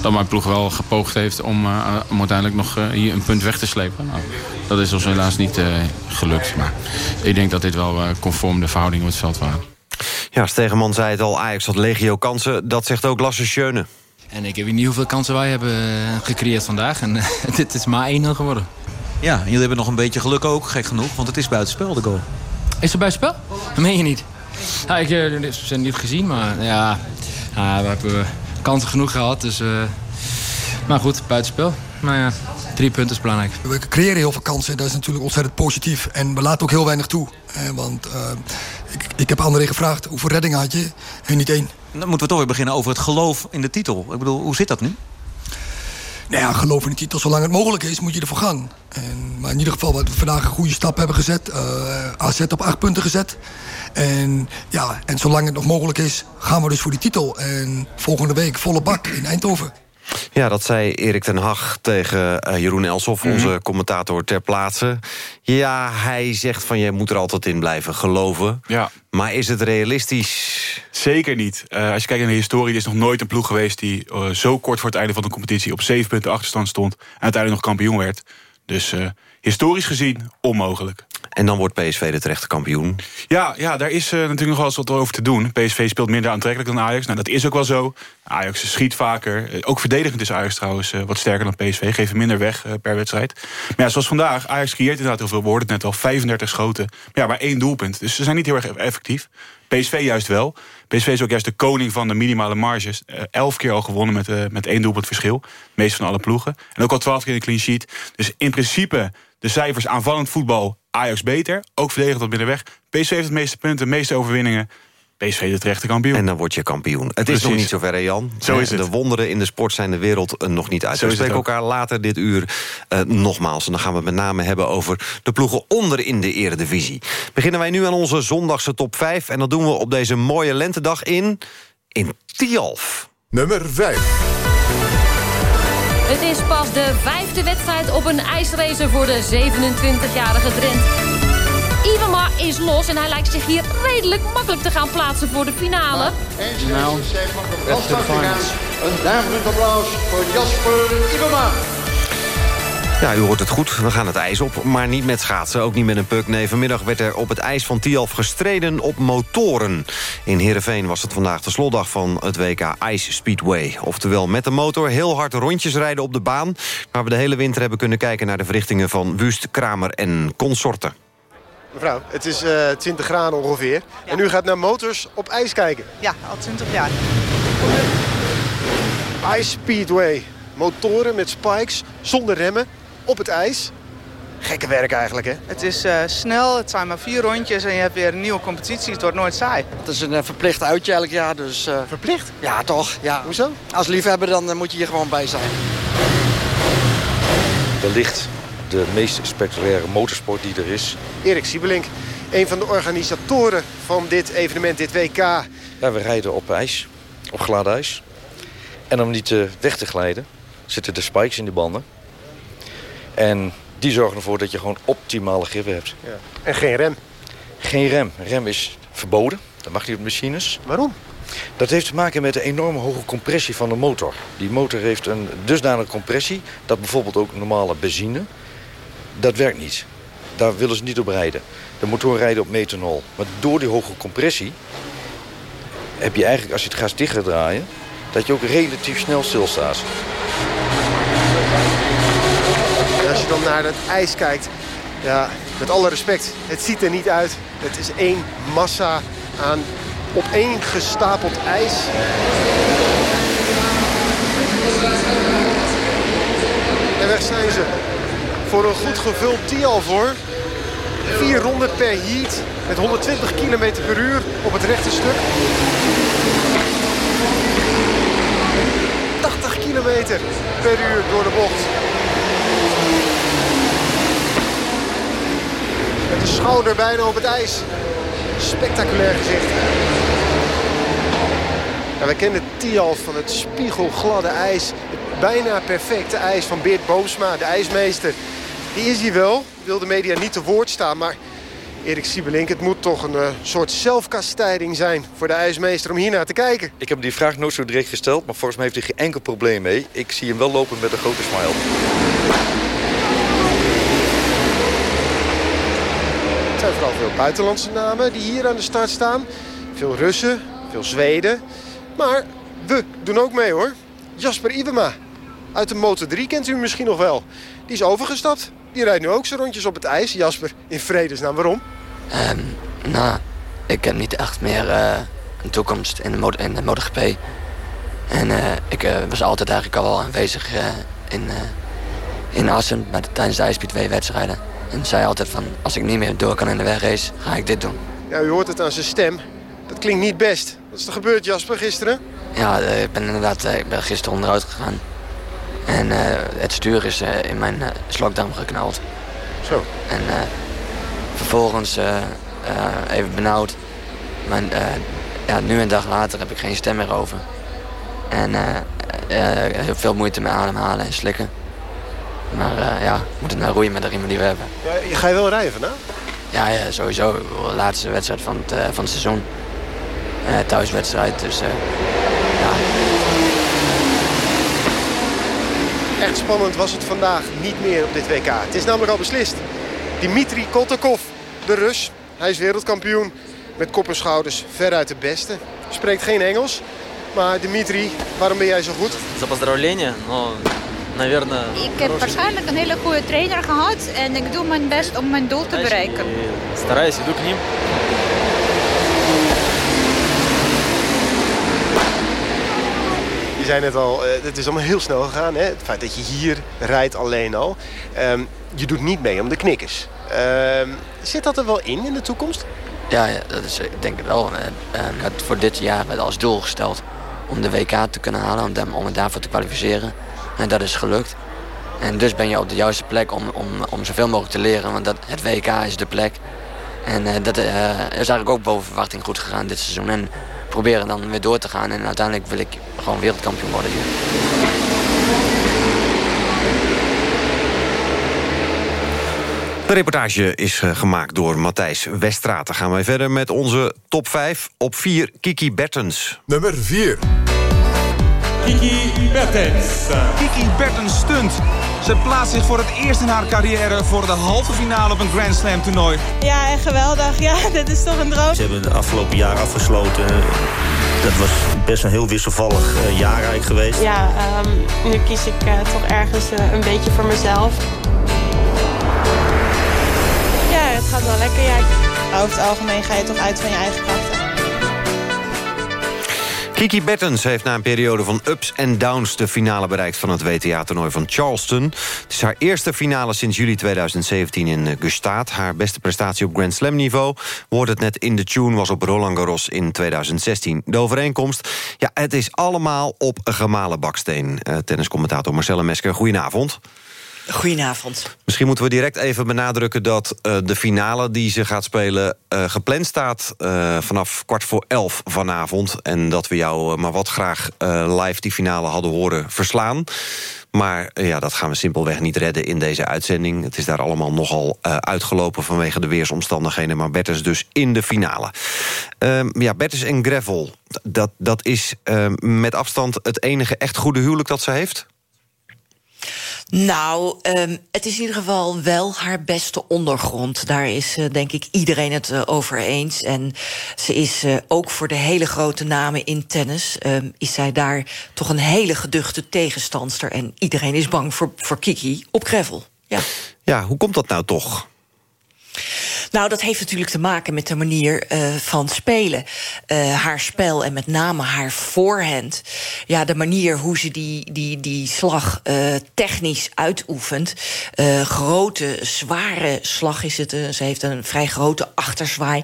S19: dat mijn ploeg wel gepoogd heeft om, om uiteindelijk nog hier een punt weg te slepen. Nou, dat is ons helaas niet gelukt. Maar ik denk dat dit wel conform de verhoudingen op het veld waren.
S9: Ja, Stegeman zei het al, Ajax had legio kansen. Dat zegt ook Lasse Schöne.
S20: En ik weet niet hoeveel kansen wij hebben gecreëerd vandaag. En dit is maar 1-0 geworden.
S18: Ja, en jullie hebben nog een beetje geluk ook, gek genoeg. Want het is buitenspel, de goal.
S20: Is het buitenspel? Dat meen je niet. Ja, ik heb het niet gezien, maar ja, we hebben kansen genoeg gehad. Dus, uh, maar goed, buitenspel. Maar ja, drie punten is belangrijk.
S5: We creëren heel veel kansen, dat is natuurlijk ontzettend positief. En we laten ook heel weinig toe. want uh, ik, ik heb André gevraagd, hoeveel reddingen had je? En niet één.
S18: Dan moeten we toch weer beginnen over het geloof in de titel. Ik bedoel, hoe zit dat nu?
S5: Nou geloof in de titel. Zolang het mogelijk is, moet je ervoor gaan. En, maar in ieder geval, wat we vandaag een goede stap hebben gezet. Eh, AZ op acht punten gezet. En, ja, en zolang het nog mogelijk is, gaan we dus voor die titel. En volgende week volle bak in Eindhoven.
S9: Ja, dat zei Erik ten Hag tegen uh, Jeroen Elsof, mhm. onze commentator ter plaatse. Ja, hij zegt van je moet er altijd in blijven geloven. Ja. Maar is het realistisch?
S21: Zeker niet. Uh, als je kijkt naar de historie, er is nog nooit een ploeg geweest... die uh, zo kort voor het einde van de competitie op zeven punten achterstand stond... en uiteindelijk nog kampioen werd. Dus historisch gezien onmogelijk.
S9: En dan wordt PSV de terechte kampioen.
S21: Ja, ja daar is uh, natuurlijk nog wel eens wat over te doen. PSV speelt minder aantrekkelijk dan Ajax. Nou, dat is ook wel zo. Ajax schiet vaker. Eh, ook verdedigend is Ajax trouwens uh, wat sterker dan PSV. Geven minder weg per wedstrijd. Maar ja, zoals vandaag, Ajax creëert inderdaad heel veel. Het net al, 35 schoten. Maar ja, maar één doelpunt. Dus ze zijn niet heel erg effectief. PSV juist wel. PSV is ook juist de koning van de minimale marges. elf keer al gewonnen met, met één doelpunt verschil. Meest van alle ploegen. En ook al twaalf keer een clean sheet. Dus in principe de cijfers aanvallend voetbal Ajax beter. Ook verdedigend wat middenweg. PSV heeft het meeste punten, de meeste overwinningen. PSV de terechte kampioen.
S9: En dan word je kampioen. Het is nog niet zover, Jan.
S21: Zo is het.
S9: De wonderen in de sport zijn de wereld eh, nog niet uit. we spreken elkaar later dit uur uh, nogmaals. En dan gaan we het met name hebben over de ploegen onder in de eredivisie. Beginnen wij nu aan onze zondagse top 5. En dat doen we op deze mooie lentedag in... in Tialf.
S4: Nummer 5.
S22: Het is pas de vijfde wedstrijd op een ijsracer voor de 27-jarige Drent. Ivama is los en hij lijkt zich hier redelijk makkelijk te gaan plaatsen voor de finale.
S23: Nou, Een duimelend applaus voor Jasper Ivama.
S9: Ja, u hoort het goed. We gaan het ijs op, maar niet met schaatsen. Ook niet met een puk. Nee, vanmiddag werd er op het ijs van Tialf gestreden op motoren. In Heerenveen was het vandaag de slotdag van het WK Ice Speedway. Oftewel met de motor heel hard rondjes rijden op de baan... waar we de hele winter hebben kunnen kijken naar de verrichtingen van Wust, Kramer en consorten.
S24: Mevrouw, het is uh, eh, 20 graden ongeveer. En u gaat naar motors op ijs kijken.
S25: Ja, al 20 jaar.
S24: Ice Speedway. Motoren met spikes, zonder remmen op het ijs. Gekke werk eigenlijk, hè?
S25: Het is uh, snel, het zijn maar vier rondjes en je hebt weer een nieuwe competitie. Het wordt nooit saai.
S26: Het is een uh, verplicht uitje elk jaar, dus... Uh...
S24: Verplicht?
S26: Ja, toch. Ja.
S24: Hoezo?
S26: Als liefhebber dan moet je hier gewoon bij zijn.
S27: Wellicht de meest spectaculaire motorsport die er is.
S24: Erik Siebelink, een van de organisatoren van dit evenement, dit WK. Ja,
S27: we rijden op ijs, op glad ijs. En om niet weg te glijden zitten de spikes in de banden. En die zorgen ervoor dat je gewoon optimale grippen hebt. Ja.
S24: En geen rem?
S27: Geen rem. Rem is verboden. Dat mag niet op machines.
S24: Waarom?
S27: Dat heeft te maken met de enorme hoge compressie van de motor. Die motor heeft een dusdanige compressie... dat bijvoorbeeld ook normale benzine... dat werkt niet. Daar willen ze niet op rijden. De motoren rijden op methanol. Maar door die hoge compressie... heb je eigenlijk, als je het gaat draaien... dat je ook relatief snel stilstaat
S24: je dan naar het ijs kijkt, ja, met alle respect, het ziet er niet uit. Het is één massa aan opeengestapeld ijs. En weg zijn ze. Voor een goed gevuld Tialvoor. Vier ronden per heat met 120 km per uur op het rechte stuk. 80 km per uur door de bocht. Met de schouder bijna op het ijs. Spectaculair gezicht. Wij kennen Tialf van het spiegelgladde ijs. Het bijna perfecte ijs van Beert Boomsma, de ijsmeester. die is hij wel. Wil de media niet te woord staan, maar Erik Siebelink, het moet toch een uh, soort zelfkastijding zijn voor de ijsmeester om hiernaar te kijken.
S27: Ik heb die vraag nooit zo direct gesteld, maar volgens mij heeft hij geen enkel probleem mee. Ik zie hem wel lopen met een grote smile.
S24: Het zijn vooral veel buitenlandse namen die hier aan de start staan. Veel Russen, veel Zweden. Maar we doen ook mee hoor. Jasper Ibema. Uit de Motor 3 kent u misschien nog wel. Die is overgestapt. Die rijdt nu ook zijn rondjes op het ijs. Jasper, in vredesnaam, waarom?
S28: Um, nou, ik heb niet echt meer uh, een toekomst in de, motor, in de MotoGP. En uh, ik uh, was altijd eigenlijk al wel aanwezig in, in Assen met, tijdens de IJspeedway wedstrijden. En zei altijd van, als ik niet meer door kan in de wegrace, ga ik dit doen.
S24: Ja, u hoort het aan zijn stem. Dat klinkt niet best. Wat is er gebeurd, Jasper, gisteren?
S28: Ja, ik ben inderdaad ik ben gisteren onderuit gegaan. En uh, het stuur is uh, in mijn uh, slokdarm geknald.
S24: Zo.
S28: En vervolgens even benauwd. Maar ja, nu een dag later heb ik geen stem meer over. En heel veel moeite met ademhalen en slikken. Maar ja, we moeten nou roeien met de riemen die we hebben.
S24: Ja, je ga je wel rijden vandaag?
S28: Ja, ja sowieso. De laatste wedstrijd van het, van het seizoen. thuiswedstrijd, dus ja,
S24: Echt spannend was het vandaag niet meer op dit WK. Het is namelijk al beslist. Dimitri Kotakov, de Rus. Hij is wereldkampioen met kop en schouders veruit de beste. Spreekt geen Engels. Maar Dimitri, waarom ben jij zo goed?
S29: За поздравления. Но, наверное...
S30: Ik heb waarschijnlijk een hele goede trainer gehad. En ik doe mijn best om mijn doel te bereiken.
S29: Стараюсь, иду к ним.
S24: Je zei net al, uh, het is allemaal heel snel gegaan. Hè? Het feit dat je hier rijdt alleen al. Um, je doet niet mee om de knikkers. Uh, zit dat er wel in in de toekomst?
S28: Ja, ja dat is, ik denk het wel. Uh, het voor dit jaar werd als doel gesteld om de WK te kunnen halen. Om, om het daarvoor te kwalificeren. En dat is gelukt. En dus ben je op de juiste plek om, om, om zoveel mogelijk te leren. Want dat, het WK is de plek. En uh, dat uh, is eigenlijk ook boven verwachting goed gegaan dit seizoen. En proberen dan weer door te gaan. En uiteindelijk wil ik gewoon wereldkampioen worden hier.
S9: De reportage is uh, gemaakt door Matthijs Westraat. Dan gaan wij verder met onze top 5. Op 4 Kiki Bertens.
S8: Nummer 4.
S31: Kiki Bertens. Kiki Bertens stunt. Ze plaatst zich voor het eerst in haar carrière voor de halve finale op een Grand Slam toernooi.
S32: Ja, en geweldig. Ja, dit is toch een droom.
S33: Ze hebben het afgelopen jaar afgesloten. Dat was best een heel wisselvallig uh, jaar eigenlijk geweest.
S32: Ja, um, nu kies ik uh, toch ergens uh, een beetje voor mezelf. Ja, het gaat wel lekker. Ja. Over het algemeen ga je toch uit van je eigen krachten.
S9: Kiki Bettens heeft na een periode van ups en downs... de finale bereikt van het WTA-toernooi van Charleston. Het is haar eerste finale sinds juli 2017 in Gustaat. Haar beste prestatie op Grand Slam niveau... wordt het net in de tune was op Roland Garros in 2016. De overeenkomst, ja, het is allemaal op gemalen baksteen. Uh, tenniscommentator Marcelle Mesker, goedenavond.
S34: Goedenavond.
S9: Misschien moeten we direct even benadrukken dat uh, de finale die ze gaat spelen... Uh, gepland staat uh, vanaf kwart voor elf vanavond. En dat we jou maar wat graag live die finale hadden horen verslaan. Maar ja, dat gaan we simpelweg niet redden in deze uitzending. Het is daar allemaal nogal uitgelopen vanwege de weersomstandigheden. Maar Bertens dus in de finale. ja, Bertens en Gravel, dat, dat is met afstand het enige echt goede huwelijk dat ze heeft?
S34: Nou, um, het is in ieder geval wel haar beste ondergrond. Daar is uh, denk ik iedereen het uh, over eens. En ze is uh, ook voor de hele grote namen in tennis... Um, is zij daar toch een hele geduchte tegenstandster. En iedereen is bang voor, voor Kiki op gravel. Ja.
S9: ja, hoe komt dat nou toch?
S34: Nou, dat heeft natuurlijk te maken met de manier uh, van spelen. Uh, haar spel en met name haar voorhand. Ja, de manier hoe ze die, die, die slag uh, technisch uitoefent. grote, zware slag is het. ze heeft een vrij grote achterzwaai.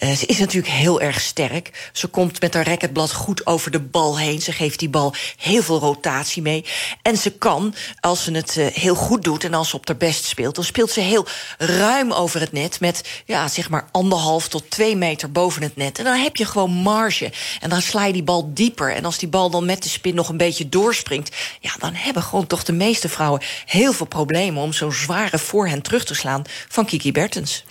S34: ze is natuurlijk heel erg sterk. Ze komt met haar racketblad goed over de bal heen. Ze geeft die bal heel veel rotatie mee. En ze kan, als ze het heel goed doet en als ze op haar best speelt... dan speelt ze heel ruim over het net met ja, zeg maar anderhalf tot twee meter boven het net. En dan heb je gewoon marge. En dan sla je die bal dieper. En als die bal dan met de spin nog een beetje doorspringt... ja, dan hebben gewoon toch de meeste vrouwen heel veel problemen... om zo'n zware voorhand terug te slaan van Kiki Bertens.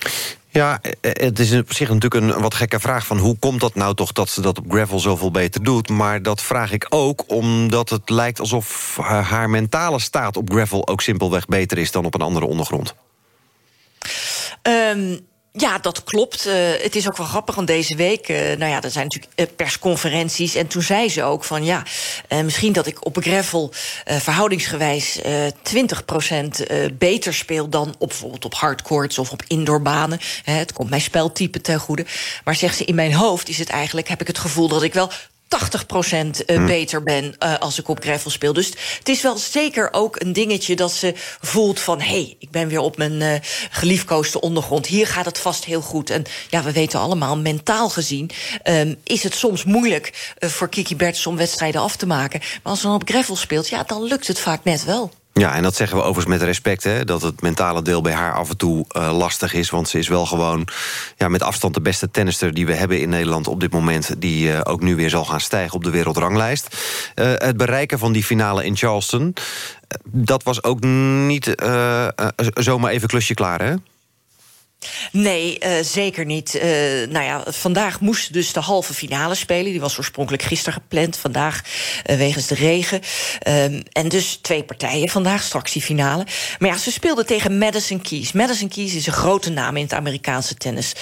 S9: Ja, eh, het is op zich natuurlijk een wat gekke vraag... van hoe komt dat nou toch dat ze dat op gravel zoveel beter doet? Maar dat vraag ik ook omdat het lijkt alsof haar mentale staat op gravel... ook simpelweg beter is dan op een andere ondergrond.
S34: Um, ja, dat klopt. Uh, het is ook wel grappig, want deze week... Uh, nou ja, er zijn natuurlijk uh, persconferenties... en toen zei ze ook van ja, misschien dat ik op gravel... verhoudingsgewijs 20% beter speel... dan bijvoorbeeld op hardcourts of op indoorbanen. het komt mijn speltype ten goede. Maar zegt ze, in mijn hoofd is het eigenlijk... heb ik het gevoel dat ik wel 80% hm. beter ben uh, als ik op gravel speel. Dus het is wel zeker ook een dingetje dat ze voelt van... hé, hey, ik ben weer op mijn uh, geliefkoosde ondergrond. Hier gaat het vast heel goed. En ja, we weten allemaal, mentaal gezien... Um, is het soms moeilijk uh, voor Kiki Bertens om wedstrijden af te maken. Maar als ze dan op gravel speelt, ja, dan lukt het vaak net wel.
S9: Ja, en dat zeggen we overigens met respect, hè, dat het mentale deel bij haar af en toe uh, lastig is. Want ze is wel gewoon ja, met afstand de beste tennister die we hebben in Nederland op dit moment. Die uh, ook nu weer zal gaan stijgen op de wereldranglijst. Uh, het bereiken van die finale in Charleston, dat was ook niet zomaar even klusje klaar, hè?
S34: Nee, uh, zeker niet. Uh, nou ja, vandaag moest dus de halve finale spelen. Die was oorspronkelijk gisteren gepland. Vandaag uh, wegens de regen. Um, en dus twee partijen vandaag, straks die finale. Maar ja, ze speelde tegen Madison Keys. Madison Keys is een grote naam in het Amerikaanse tennis.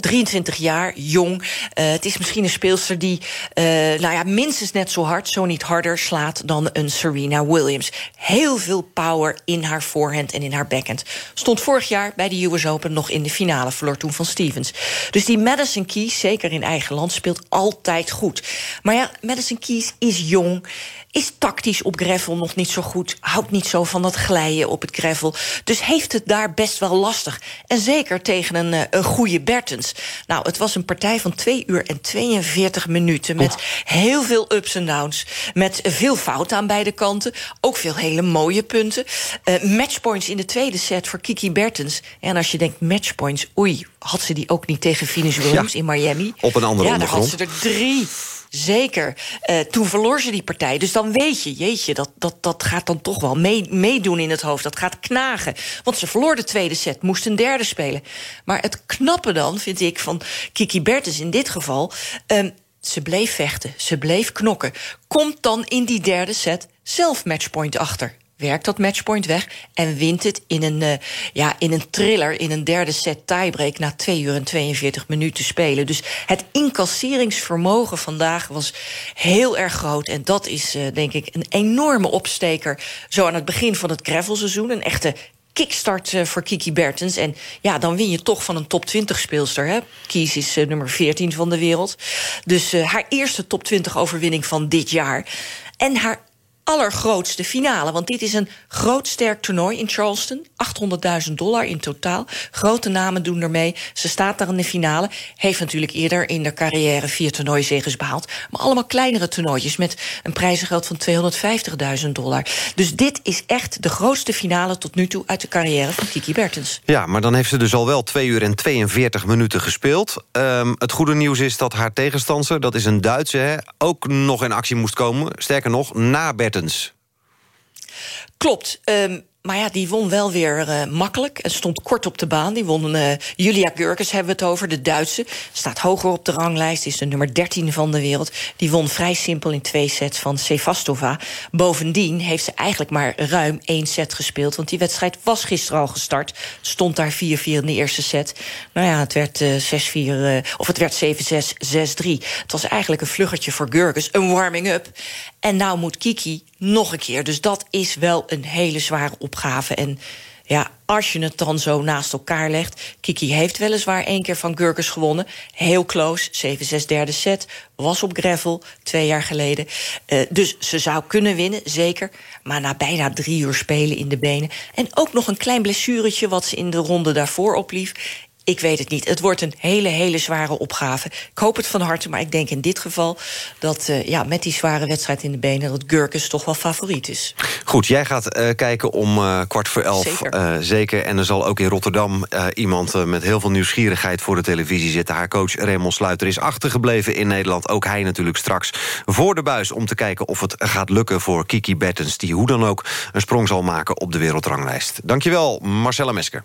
S34: 23 jaar, jong. het is misschien een speelster die nou ja, minstens net zo hard... zo niet harder slaat dan een Serena Williams. Heel veel power in haar voorhand en in haar backhand. Stond vorig jaar bij de US Open nog in de finale, verloor toen van Stevens. Dus die Madison Keys, zeker in eigen land, speelt altijd goed. Maar ja, Madison Keys is jong is tactisch op gravel nog niet zo goed. Houdt niet zo van dat glijden op het gravel. Dus heeft het daar best wel lastig. En zeker tegen een, eh, een goede Bertens. Nou, het was een partij van 2 uur en 42 minuten. Met heel veel ups en downs. Met veel fouten aan beide kanten. Ook veel hele mooie punten. Uh, matchpoints in de tweede set voor Kiki Bertens. En als je denkt matchpoints, oei, had ze die ook niet tegen Venus Williams ja, in Miami?
S9: Op een andere
S34: ja,
S9: ondergrond.
S34: Ja, had ze er drie. Zeker. Uh, toen verloor ze die partij. Dus dan weet je, jeetje, dat, dat, dat gaat dan toch wel mee, meedoen in het hoofd. Dat gaat knagen. Want ze verloor de tweede set, moest een derde spelen. Maar het knappe dan, vind ik, van Kiki Bertens in dit geval... Um, ze bleef vechten, ze bleef knokken. Komt dan in die derde set zelf matchpoint achter werkt dat matchpoint weg en wint het in een, uh, ja, in een thriller, in een derde set tiebreak na 2 uur en 42 minuten spelen. Dus het incasseringsvermogen vandaag was heel erg groot. En dat is, uh, denk ik, een enorme opsteker. Zo aan het begin van het gravelseizoen. Een echte kickstart uh, voor Kiki Bertens. En ja, dan win je toch van een top 20 speelster. Hè? Kies is nummer 14 van de wereld. Dus haar eerste top 20 overwinning van dit jaar. En haar allergrootste finale. Want dit is een groot sterk toernooi in Charleston. 800.000 dollar in totaal. Grote namen doen ermee. Ze staat daar in de finale. Heeft natuurlijk eerder in de carrière vier toernooizegens behaald. Maar allemaal kleinere toernooitjes met een prijzengeld van 250.000 dollar. Dus dit is echt de grootste finale tot nu toe uit de carrière van Kiki Bertens.
S9: Ja, maar dan heeft ze dus al wel 2 uur en 42 minuten gespeeld. Um, het goede nieuws is dat haar tegenstander, dat is een Duitse, hè, ook nog in actie moest komen. Sterker nog, na Bertens
S34: Klopt. Um, maar ja, die won wel weer uh, makkelijk en stond kort op de baan. Die won uh, Julia Gurkes, hebben we het over, de Duitse. Staat hoger op de ranglijst, is de nummer 13 van de wereld. Die won vrij simpel in twee sets van Sevastova. Bovendien heeft ze eigenlijk maar ruim één set gespeeld... want die wedstrijd was gisteren al gestart. Stond daar 4-4 in de eerste set. Nou ja, het werd uh, 6-4, of het werd 7-6, 6-3. Het was eigenlijk een vluggertje voor Gurkes, een warming-up. En nou moet Kiki nog een keer. Dus dat is wel een hele zware opgave. En ja, als je het dan zo naast elkaar legt... Kiki heeft weliswaar één keer van Gurkes gewonnen. Heel close, 7-6 derde set. Was op gravel, twee jaar geleden. Uh, dus ze zou kunnen winnen, zeker. Maar na bijna drie uur spelen in de benen... en ook nog een klein blessuretje wat ze in de ronde daarvoor oplief Ik weet het niet. Het wordt een hele, hele zware opgave. Ik hoop het van harte, maar ik denk in dit geval... dat uh, ja, met die zware wedstrijd in de benen... dat Gurkens toch wel favoriet is.
S9: Goed, jij gaat uh, kijken om uh, kwart voor elf.
S34: Zeker.
S9: zeker. En er zal ook in Rotterdam iemand met heel veel nieuwsgierigheid... voor de televisie zitten. Haar coach Raymond Sluiter is achtergebleven in Nederland. Ook hij natuurlijk straks voor de buis... om te kijken of het gaat lukken voor Kiki Bertens... die hoe dan ook een sprong zal maken op de wereldranglijst. Dankjewel, Marcella Mesker.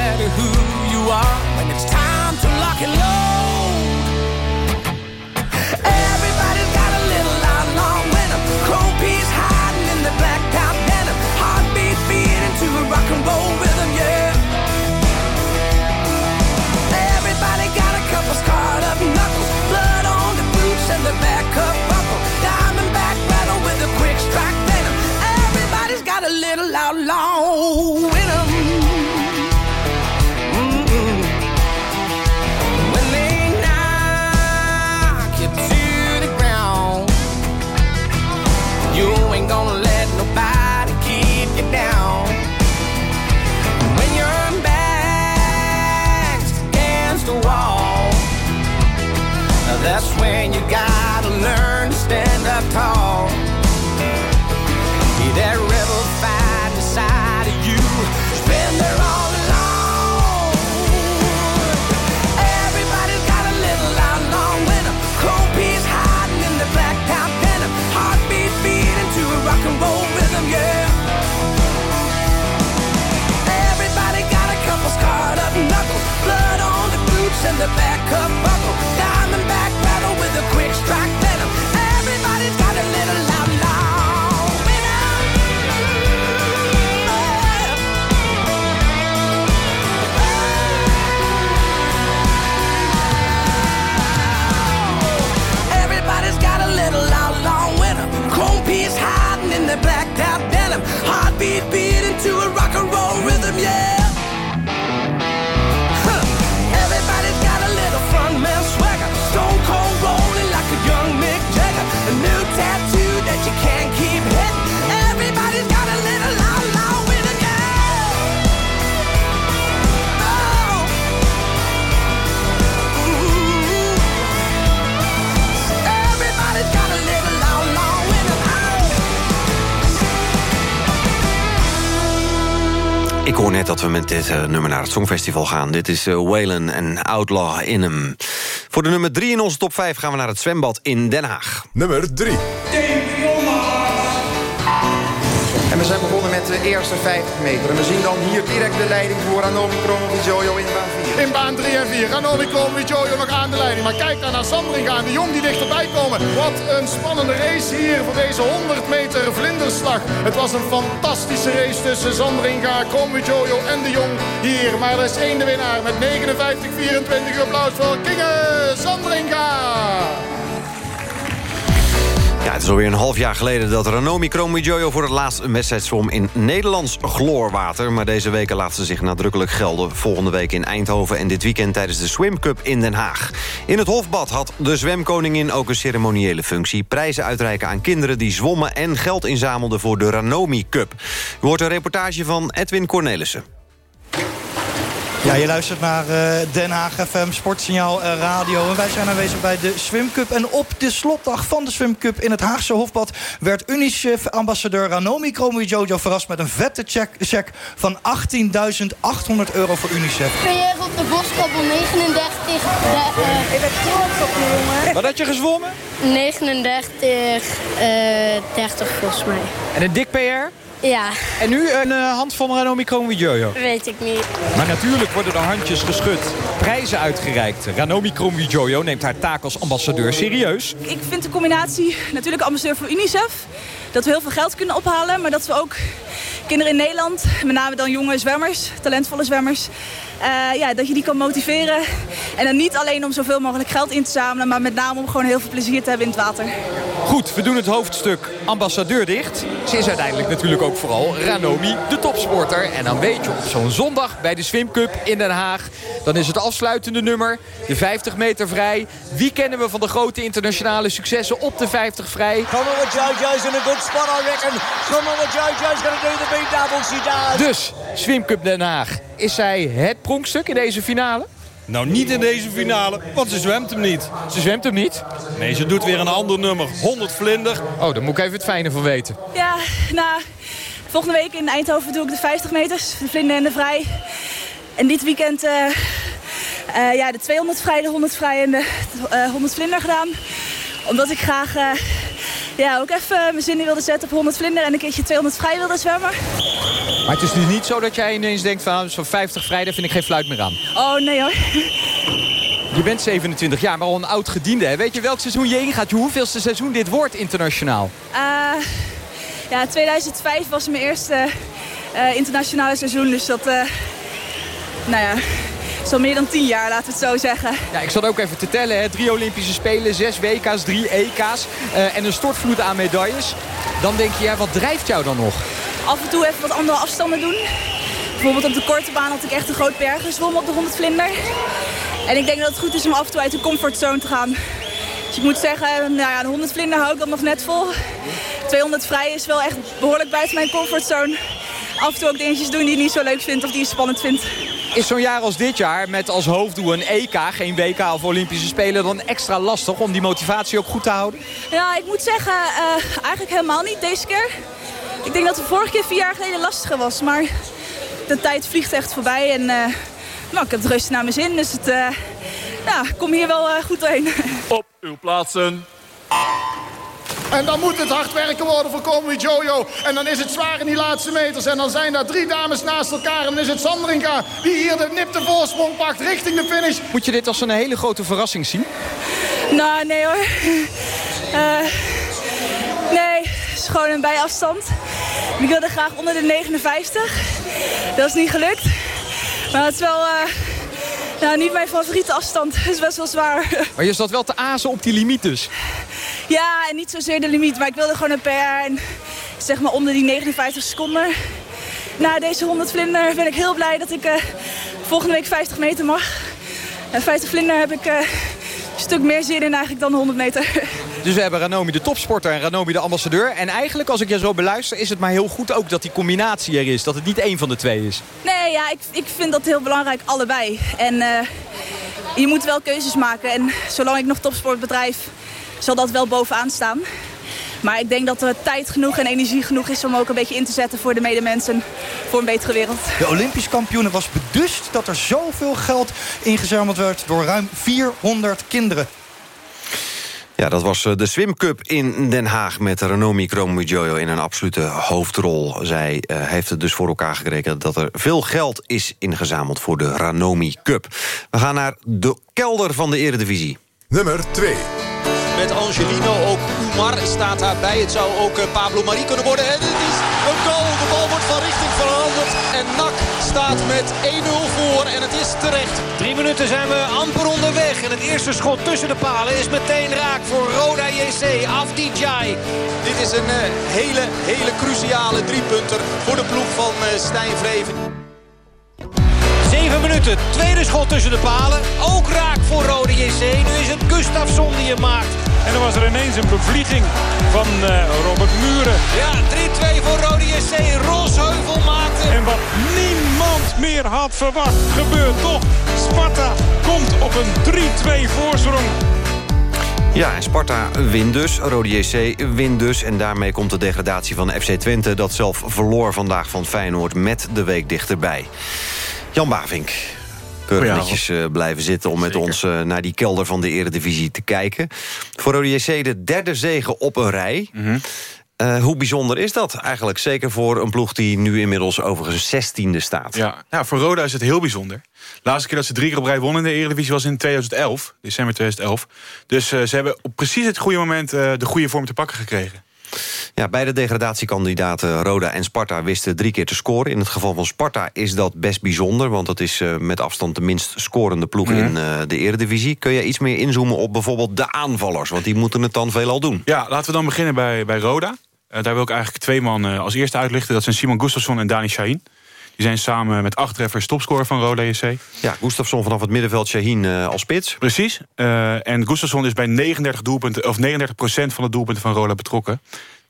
S35: little outlaw
S9: uh, nummer naar het Songfestival gaan. Dit is uh, Waylon en Outlaw in hem. Voor de nummer 3 in onze top 5 gaan we naar het zwembad in Den Haag.
S8: Nummer 3.
S36: We zijn begonnen met de eerste 50 meter. En we zien dan hier direct de leiding voor Anomi Kromowidjojo in baan 4.
S37: In baan 3 en 4. Ranomi Kromowidjojo nog aan de leiding. Maar kijk dan naar Sandringa en de Jong die dichterbij komen. Wat een spannende race hier voor deze 100 meter vlinderslag. Het was een fantastische race tussen Sandringa, Kromowidjojo en de Jong hier. Maar er is één de winnaar met 59-24. Applaus voor Kinge Sandringa.
S9: Ja, het is alweer een half jaar geleden dat Ranomi Kromowidjojo voor het laatst een wedstrijd zwom in Nederlands chloorwater. Maar deze weken laat ze zich nadrukkelijk gelden. Volgende week in Eindhoven en dit weekend tijdens de Swim Cup in Den Haag. In het Hofbad had de zwemkoningin ook een ceremoniële functie. Prijzen uitreiken aan kinderen die zwommen en geld inzamelden voor de Ranomi Cup. U hoort een reportage van Edwin Cornelissen.
S38: Ja, je luistert naar uh, Den Haag FM, Sportsignaal uh, Radio. En wij zijn aanwezig bij de Swim Cup. En op de slotdag van de Swim Cup in het Haagse Hofbad... werd UNICEF-ambassadeur Ranomi Kromowidjojo verrast... met een vette check, check van 18.800 euro voor UNICEF.
S39: Ben je op de boskabbel 39... De, uh, ik ben trots op je, jongen.
S40: Wat had je gezwommen?
S39: 39, 30 volgens mij.
S40: En een dik PR?
S39: Ja.
S40: En nu een uh, hand van Ranomi Kromowidjojo?
S39: Weet ik niet.
S40: Maar natuurlijk worden er handjes geschud. Prijzen uitgereikt. Ranomi Kromowidjojo neemt haar taak als ambassadeur serieus.
S41: Ik vind de combinatie natuurlijk ambassadeur voor UNICEF. Dat we heel veel geld kunnen ophalen, maar dat we ook
S42: kinderen in Nederland, met name dan jonge zwemmers, talentvolle zwemmers... eh, ja, dat je die kan motiveren. En dan niet alleen om zoveel mogelijk geld in te zamelen... maar met name om gewoon heel veel plezier te hebben in het water.
S40: Goed, we doen het hoofdstuk ambassadeur dicht. Ze is uiteindelijk natuurlijk ook vooral Ranomi, de topsporter. En dan weet je, op zo'n zondag bij de Swim Cup in Den Haag... dan is het afsluitende nummer, de 50 meter vrij. Wie kennen we van de grote internationale successen op de 50 vrij?
S43: Come on with JoJo's in a good spot, I reckon. Come on with JoJo's to do the big double. She does.
S40: Dus, Swim Cup Den Haag. Is zij het pronkstuk in deze finale?
S41: Nou, niet in deze finale, want ze zwemt hem niet.
S40: Ze zwemt hem niet?
S41: Nee, ze doet weer een ander nummer. 100 vlinder.
S40: Oh, daar moet ik even het fijne van weten.
S42: Ja, nou, volgende week in Eindhoven doe ik de 50 meters, de vlinder en de vrij. En dit weekend eh, eh, ja, de 200 vrij, de 100 vrij en de eh, 100 vlinder gedaan. Omdat ik graag eh, ja, ook even mijn zin in wilde zetten op 100 vlinder en een keertje 200 vrij wilde zwemmen.
S40: Maar het is dus niet zo dat jij ineens denkt van zo'n 50 vrij, daar vind ik geen fluit meer aan.
S42: Oh, nee hoor.
S40: Je bent 27 jaar, maar al een oud gediende. Hè? Weet je welk seizoen je ingaat? Hoeveelste seizoen dit wordt internationaal?
S42: Eh, ja, 2005 was mijn eerste eh, internationale seizoen, dus dat, eh, nou ja, al meer dan 10 jaar, laten we het zo zeggen.
S40: Ja, ik zat ook even te tellen. Hè? Drie Olympische Spelen, zes WK's, drie EK's eh, en een stortvloed aan medailles. Dan denk je, ja, wat drijft jou dan nog?
S42: Af en toe even wat andere afstanden doen. Bijvoorbeeld op de korte baan had ik echt een groot berg gezwommen op de 100 vlinder. En ik denk dat het goed is om af en toe uit de comfortzone te gaan. Dus ik moet zeggen, nou ja, de 100 vlinder hou ik dan nog net vol. 200 vrij is wel echt behoorlijk buiten mijn comfortzone. Af en toe ook dingetjes doen die je niet zo leuk vindt of die je spannend vindt.
S40: Is zo'n jaar als dit jaar met als hoofddoel een EK, geen WK of Olympische Spelen... dan extra lastig om die motivatie ook goed te houden?
S42: Ja, ik moet zeggen, eh, eigenlijk helemaal niet deze keer. Ik denk dat de vorige keer vier jaar geleden lastiger was. Maar de tijd vliegt echt voorbij en eh, nou, ik heb het rustig naar mijn zin. Dus het, eh, ja, ik kom hier wel goed doorheen.
S41: Op uw plaatsen.
S37: En dan moet het hard werken worden voor Combi Jojo. En dan is het zwaar in die laatste meters. En dan zijn daar drie dames naast elkaar. En dan is het Sandringa die hier de nipte voorsprong pakt richting de finish.
S40: Moet je dit als een hele grote verrassing zien?
S42: Nou, nee hoor. Eh, nee, het is gewoon een bijafstand. Ik wilde graag onder de 59. Dat is niet gelukt. Maar het is wel eh, nou, niet mijn favoriete afstand. Het is best wel zwaar.
S40: Maar je zat wel te azen op die limiet dus.
S42: Ja, en niet zozeer de limiet. Maar ik wilde gewoon een PR. En zeg maar onder die 59 seconden. Na deze 100 vlinder ben ik heel blij dat ik eh, volgende week 50 meter mag. En 50 vlinder heb ik eh, een stuk meer zin in eigenlijk dan 100 meter.
S40: Dus we hebben Ranomi de topsporter en Ranomi de ambassadeur. En eigenlijk, als ik je zo beluister, is het maar heel goed ook dat die combinatie er is. Dat het niet één van de twee is.
S42: Nee, ja, ik, ik vind dat heel belangrijk, allebei. En eh, je moet wel keuzes maken. En zolang ik nog topsport bedrijf, zal dat wel bovenaan staan. Maar ik denk dat er tijd genoeg en energie genoeg is om ook een beetje in te zetten voor de medemensen. Voor een betere wereld.
S38: De Olympisch kampioene was bedust dat er zoveel geld ingezameld werd... door ruim 400 kinderen.
S9: Ja, dat was eh, de Swim Cup in Den Haag met Renomi Kromowidjojo in een absolute hoofdrol. Zij uh, heeft het dus voor elkaar gekregen dat er veel geld is ingezameld voor de Ranomi Cup. We gaan naar de kelder van de eredivisie.
S8: Nummer 2.
S44: Met Angelino, ook Umar staat daarbij. Het zou ook eh, Pablo Marie kunnen worden. En het is een goal. De bal wordt van richting veranderd. En NAC staat met 1-0 voor. En het is terecht.
S10: Drie minuten zijn we amper onderweg. En het eerste schot tussen de palen is meteen raak voor Roda JC. Afdijay.
S44: Dit is een uh, hele, hele cruciale driepunter voor de ploeg van uh, Stijn Vreven.
S10: Zeven minuten, tweede schot tussen de palen. Ook raak voor Rode JC. Nu is het Gustafsson die hem maakt.
S45: En dan was er ineens een bevlieging van uh, Robert Muren.
S10: Ja, 3-2 voor Rode JC. Rosheuvel maakte.
S45: En wat niemand meer had verwacht, gebeurt toch. Sparta komt op een 3-2 voorsprong.
S9: Ja, en Sparta wint dus, Rode JC wint dus... en daarmee komt de degradatie van FC Twente... dat zelf verloor vandaag van Feyenoord met de week dichterbij. Jan Bavink, keurig netjes uh, blijven zitten... om met ons uh, naar die kelder van de eredivisie te kijken. Voor Rode JC de derde zege op een rij... Mm -hmm. Uh, hoe bijzonder is dat eigenlijk? Zeker voor een ploeg die nu inmiddels overigens zestiende staat.
S21: Ja, ja, voor Roda is het heel bijzonder. De laatste keer dat ze drie keer op rij wonnen in de Eredivisie was in 2011. December 2011. Dus uh, ze hebben op precies het goede moment uh, de goede vorm te pakken gekregen.
S9: Ja, beide degradatiekandidaten Roda en Sparta wisten drie keer te scoren. In het geval van Sparta is dat best bijzonder... want dat is uh, met afstand de minst scorende ploeg mm. in uh, de eredivisie. Kun je iets meer inzoomen op bijvoorbeeld de aanvallers? Want die moeten het dan veelal doen.
S21: Ja, laten we dan beginnen bij, bij Roda. Uh, daar wil ik eigenlijk twee man als eerste uitlichten. Dat zijn Simon Gustafsson en Dani Shaheen. Die zijn samen met acht treffers topscorer van Roda JC.
S9: Ja, Gustafsson vanaf het middenveld, Shaheen uh, als spits.
S21: Precies. Uh, en Gustafsson is bij 39, doelpunten, of 39% van de doelpunten van Roda betrokken.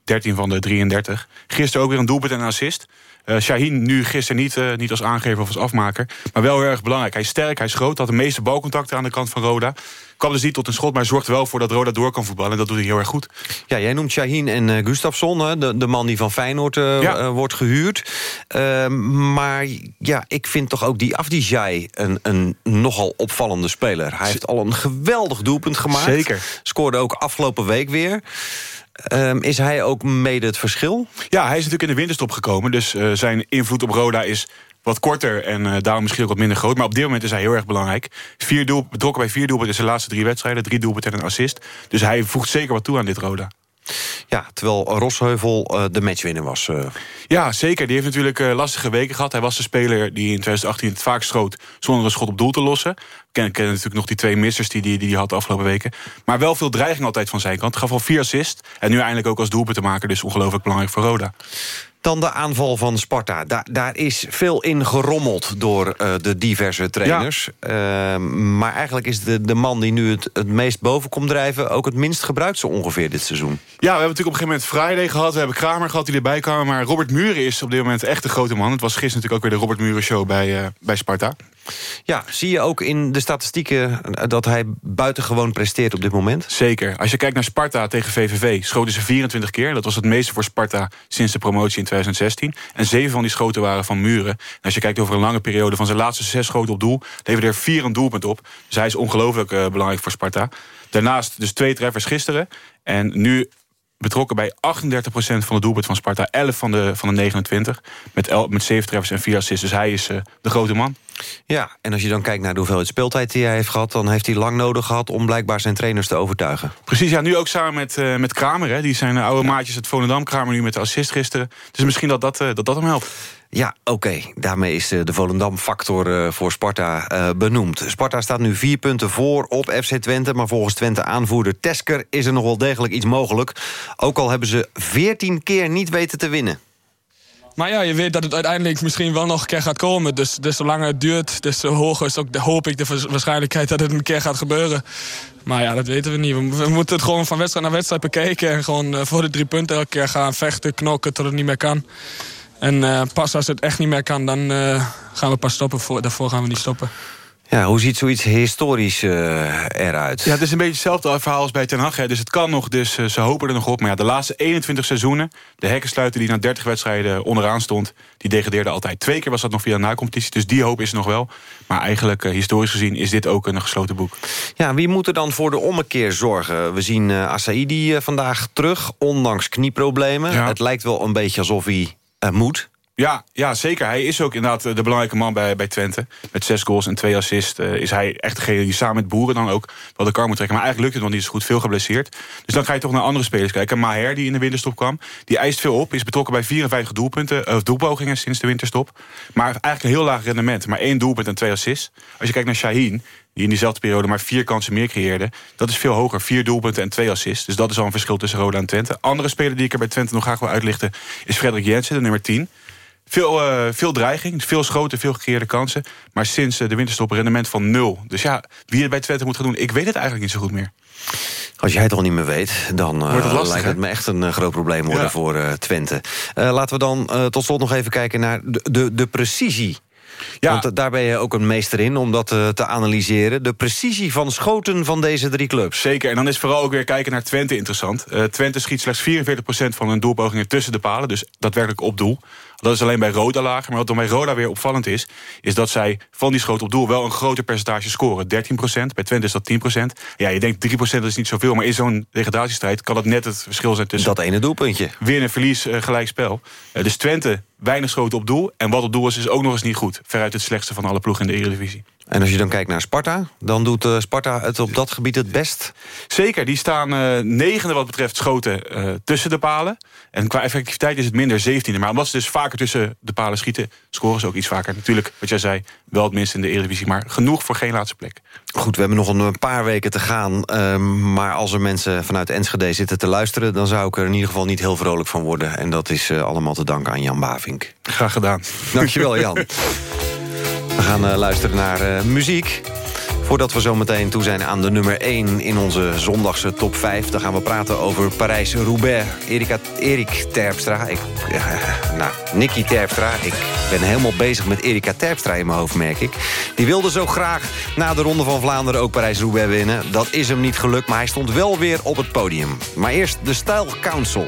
S21: 13 van de 33. Gisteren ook weer een doelpunt en een assist. Uh, Shaheen nu gisteren niet, uh, niet als aangever of als afmaker. Maar wel heel erg belangrijk. Hij is sterk, hij is groot. Had de meeste balcontacten aan de kant van Roda. Kwam dus niet tot een schot, maar zorgt wel voor dat Roda door kan voetballen. En dat doet hij heel erg goed.
S9: Ja, jij noemt Shaheen en uh, Gustafsson, de, de man die van Feyenoord ja. wordt gehuurd. Ehm, maar ja, ik vind toch ook die Afdijay een, een nogal opvallende speler. Hij heeft al een geweldig doelpunt gemaakt.
S21: Zeker.
S9: Scoorde ook afgelopen week weer. Um, is hij ook mede het verschil?
S21: Ja, hij is natuurlijk in de winterstop gekomen. Dus uh, zijn invloed op Roda is wat korter en uh, daarom misschien ook wat minder groot. Maar op dit moment is hij heel erg belangrijk. Vier doel, betrokken bij vier doelpunten in zijn laatste drie wedstrijden. Drie doelpunten en een assist. Dus hij voegt zeker wat toe aan dit Roda.
S9: Ja, terwijl Rosheuvel uh, de matchwinner was. Uh.
S21: Ja, zeker. Die heeft natuurlijk uh, lastige weken gehad. Hij was de speler die in 2018 het vaak schoot... zonder een schot op doel te lossen. Kennen, kennen natuurlijk nog die twee missers die hij die, die had de afgelopen weken. Maar wel veel dreiging altijd van zijn kant. Gaf al vier assists. En nu eindelijk ook als doelpunt te maken. Dus ongelooflijk belangrijk voor Roda.
S9: Dan de aanval van Sparta. Da daar is veel in gerommeld door uh, de diverse trainers. Ja. Uh, maar eigenlijk is de, de man die nu het, het meest boven komt drijven... ook het minst gebruikt zo ongeveer dit seizoen.
S21: Ja, we hebben natuurlijk op een gegeven moment Friday gehad. We hebben Kramer gehad die erbij kwam. Maar Robert Muren is op dit moment echt de grote man. Het was gisteren natuurlijk ook weer de Robert Muren show bij, uh, bij Sparta.
S9: Ja, zie je ook in de statistieken dat hij buitengewoon presteert op dit moment?
S21: Zeker. Als je kijkt naar Sparta tegen VVV, schoten ze 24 keer. Dat was het meeste voor Sparta sinds de promotie in 2016. En zeven van die schoten waren van Muren. En als je kijkt over een lange periode van zijn laatste zes schoten op doel... leverde er vier een doelpunt op. Dus hij is ongelooflijk uh, belangrijk voor Sparta. Daarnaast dus twee treffers gisteren. En nu betrokken bij 38% van de doelpunt van Sparta. 11 van de, van de 29. Met, el, met 7 treffers en 4 assists. Dus hij is uh, de grote man.
S9: Ja, en als je dan kijkt naar de hoeveelheid speeltijd die hij heeft gehad... dan heeft hij lang nodig gehad om blijkbaar zijn trainers te overtuigen.
S21: Precies, ja, nu ook samen met, uh, met Kramer. Hè. Die zijn uh, oude ja. maatjes, het Volendam. Kramer nu met de assist gisteren. Dus misschien dat dat, uh, dat, dat hem helpt.
S9: Ja, oké. Daarmee is de Volendam-factor uh, voor Sparta uh, benoemd. Sparta staat nu vier punten voor op FC Twente... maar volgens Twente-aanvoerder Tesker is er nog wel degelijk iets mogelijk. Ook al hebben ze veertien keer niet weten te winnen.
S46: Maar ja, je weet dat het uiteindelijk misschien wel nog een keer gaat komen. Dus, dus zolang het duurt, te hoger is ook de, hoop ik de waarschijnlijkheid dat het een keer gaat gebeuren. Maar ja, dat weten we niet. We, we moeten het gewoon van wedstrijd naar wedstrijd bekijken. En gewoon voor de drie punten elke keer gaan vechten, knokken tot het niet meer kan. En uh, pas als het echt niet meer kan, dan uh, gaan we pas stoppen. Voor, daarvoor gaan we niet stoppen.
S9: Ja, hoe ziet zoiets historisch uh, eruit?
S21: Ja, het is een beetje hetzelfde verhaal als bij Ten Hag. Hè. Dus het kan nog, dus uh, ze hopen er nog op. Maar ja, de laatste 21 seizoenen... de hekkensluiter die na 30 wedstrijden onderaan stond... die degradeerde altijd. Twee keer was dat nog via de na-competitie. Dus die hoop is er nog wel. Maar eigenlijk, uh, historisch gezien, is dit ook een gesloten boek.
S9: Ja, wie moet er dan voor de ommekeer zorgen? We zien uh, Asaidi vandaag terug, ondanks knieproblemen. Ja. Het lijkt wel een beetje alsof hij moet...
S21: Ja, ja, zeker. Hij is ook inderdaad de belangrijke man bij, bij Twente. Met zes goals en twee assists uh, is hij echt degene die samen met Boeren dan ook wel de kar moet trekken. Maar eigenlijk lukt het nog niet zo goed, veel geblesseerd. Dus dan ga je toch naar andere spelers kijken. Maher, die in de winterstop kwam, die eist veel op. Is betrokken bij 54 doelpunten, of doelpogingen sinds de winterstop. Maar eigenlijk een heel laag rendement. Maar één doelpunt en twee assists. Als je kijkt naar Shaheen, die in diezelfde periode maar vier kansen meer creëerde. Dat is veel hoger. Vier doelpunten en twee assists. Dus dat is al een verschil tussen Roda en Twente. Andere speler die ik er bij Twente nog graag wil uitlichten... is Frederik Jensen, de nummer 10. Veel, uh, veel dreiging, veel schoten, veel gecreëerde kansen. Maar sinds uh, de winterstop rendement van nul. Dus ja, wie het bij Twente moet gaan doen, ik weet het eigenlijk niet zo goed meer.
S9: Als jij het al niet meer weet, dan het lastig, lijkt het me echt een groot probleem worden ja. voor Twente. laten we dan tot slot nog even kijken naar de, de, de precisie ja. Want daar ben je ook een meester in om dat te analyseren. De precisie van schoten van deze drie clubs.
S21: Zeker, en dan is vooral ook weer kijken naar Twente interessant. Uh, Twente schiet slechts 44% van hun doelpogingen tussen de palen. Dus daadwerkelijk op doel. Dat is alleen bij Roda lager. Maar wat dan bij Roda weer opvallend is... is dat zij van die schoten op doel wel een groter percentage scoren. 13% Bij Twente is dat 10% Ja, je denkt 3% is niet zoveel. Maar in zo'n degradatiestrijd kan dat net het verschil zijn tussen...
S9: Dat ene doelpuntje.
S21: Winnen, verlies, uh, gelijk spel. Uh, dus Twente weinig schoten op doel. En wat op doel is, is ook nog eens niet goed. Veruit het slechtste van alle ploegen in de Eredivisie.
S23: En als je dan kijkt naar Sparta, dan doet uh, Sparta het op dat gebied het best?
S21: Zeker, die staan uh, negende wat betreft schoten uh, tussen de palen. En qua effectiviteit is het minder zeventiende. Maar omdat ze dus vaker tussen de palen schieten... scoren ze ook iets vaker. Natuurlijk, wat jij zei, wel het minst in de Eredivisie... maar genoeg voor geen laatste plek.
S23: Goed, we hebben nog een paar weken te gaan. Ehm, maar als er mensen vanuit Enschede zitten te luisteren... dan zou ik er in ieder geval niet heel vrolijk van worden. En dat is allemaal te danken aan Jan Bavink.
S21: Graag gedaan.
S23: Dankjewel, Jan. We gaan uh, luisteren naar uh, muziek. Voordat we zo meteen toe zijn aan de nummer 1 in onze zondagse top 5... dan gaan we praten over Parijs-Roubaix. Erik Terpstra, ik, uh, nou, Nicky Terpstra... ik ben helemaal bezig met Erika Terpstra in mijn hoofd, merk ik. Die wilde zo graag na de Ronde van Vlaanderen ook Parijs-Roubaix winnen. Dat is hem niet gelukt, maar hij stond wel weer op het podium. Maar eerst de Style Council.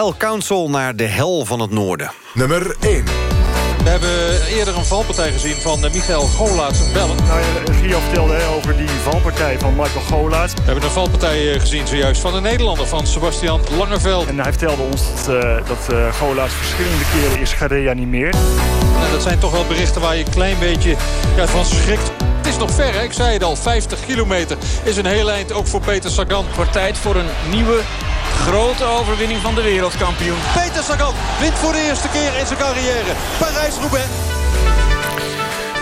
S23: Style Council naar de hel van het noorden.
S4: Nummer 1.
S10: We hebben eerder een valpartij gezien van eh, Michael Golaerts bellen.
S47: Nou, Gio vertelde hè, over die valpartij van Michael Golaerts.
S10: We hebben een valpartij eh, gezien zojuist van de Nederlander, van Sebastian Langeveld.
S47: En hij vertelde ons dat, uh, dat uh, Golaerts verschillende keren is gereanimeerd.
S10: Nou, dat zijn toch wel berichten waar je een klein beetje ja, van schrikt. Het is nog ver, hè? ik zei het al, 50 kilometer is een heel eind, ook voor Peter Sagan.
S48: Wordt tijd voor een nieuwe grote overwinning van de wereldkampioen.
S10: Peter Sagan wint voor de eerste keer in zijn carrière. Parijs-Roubaix.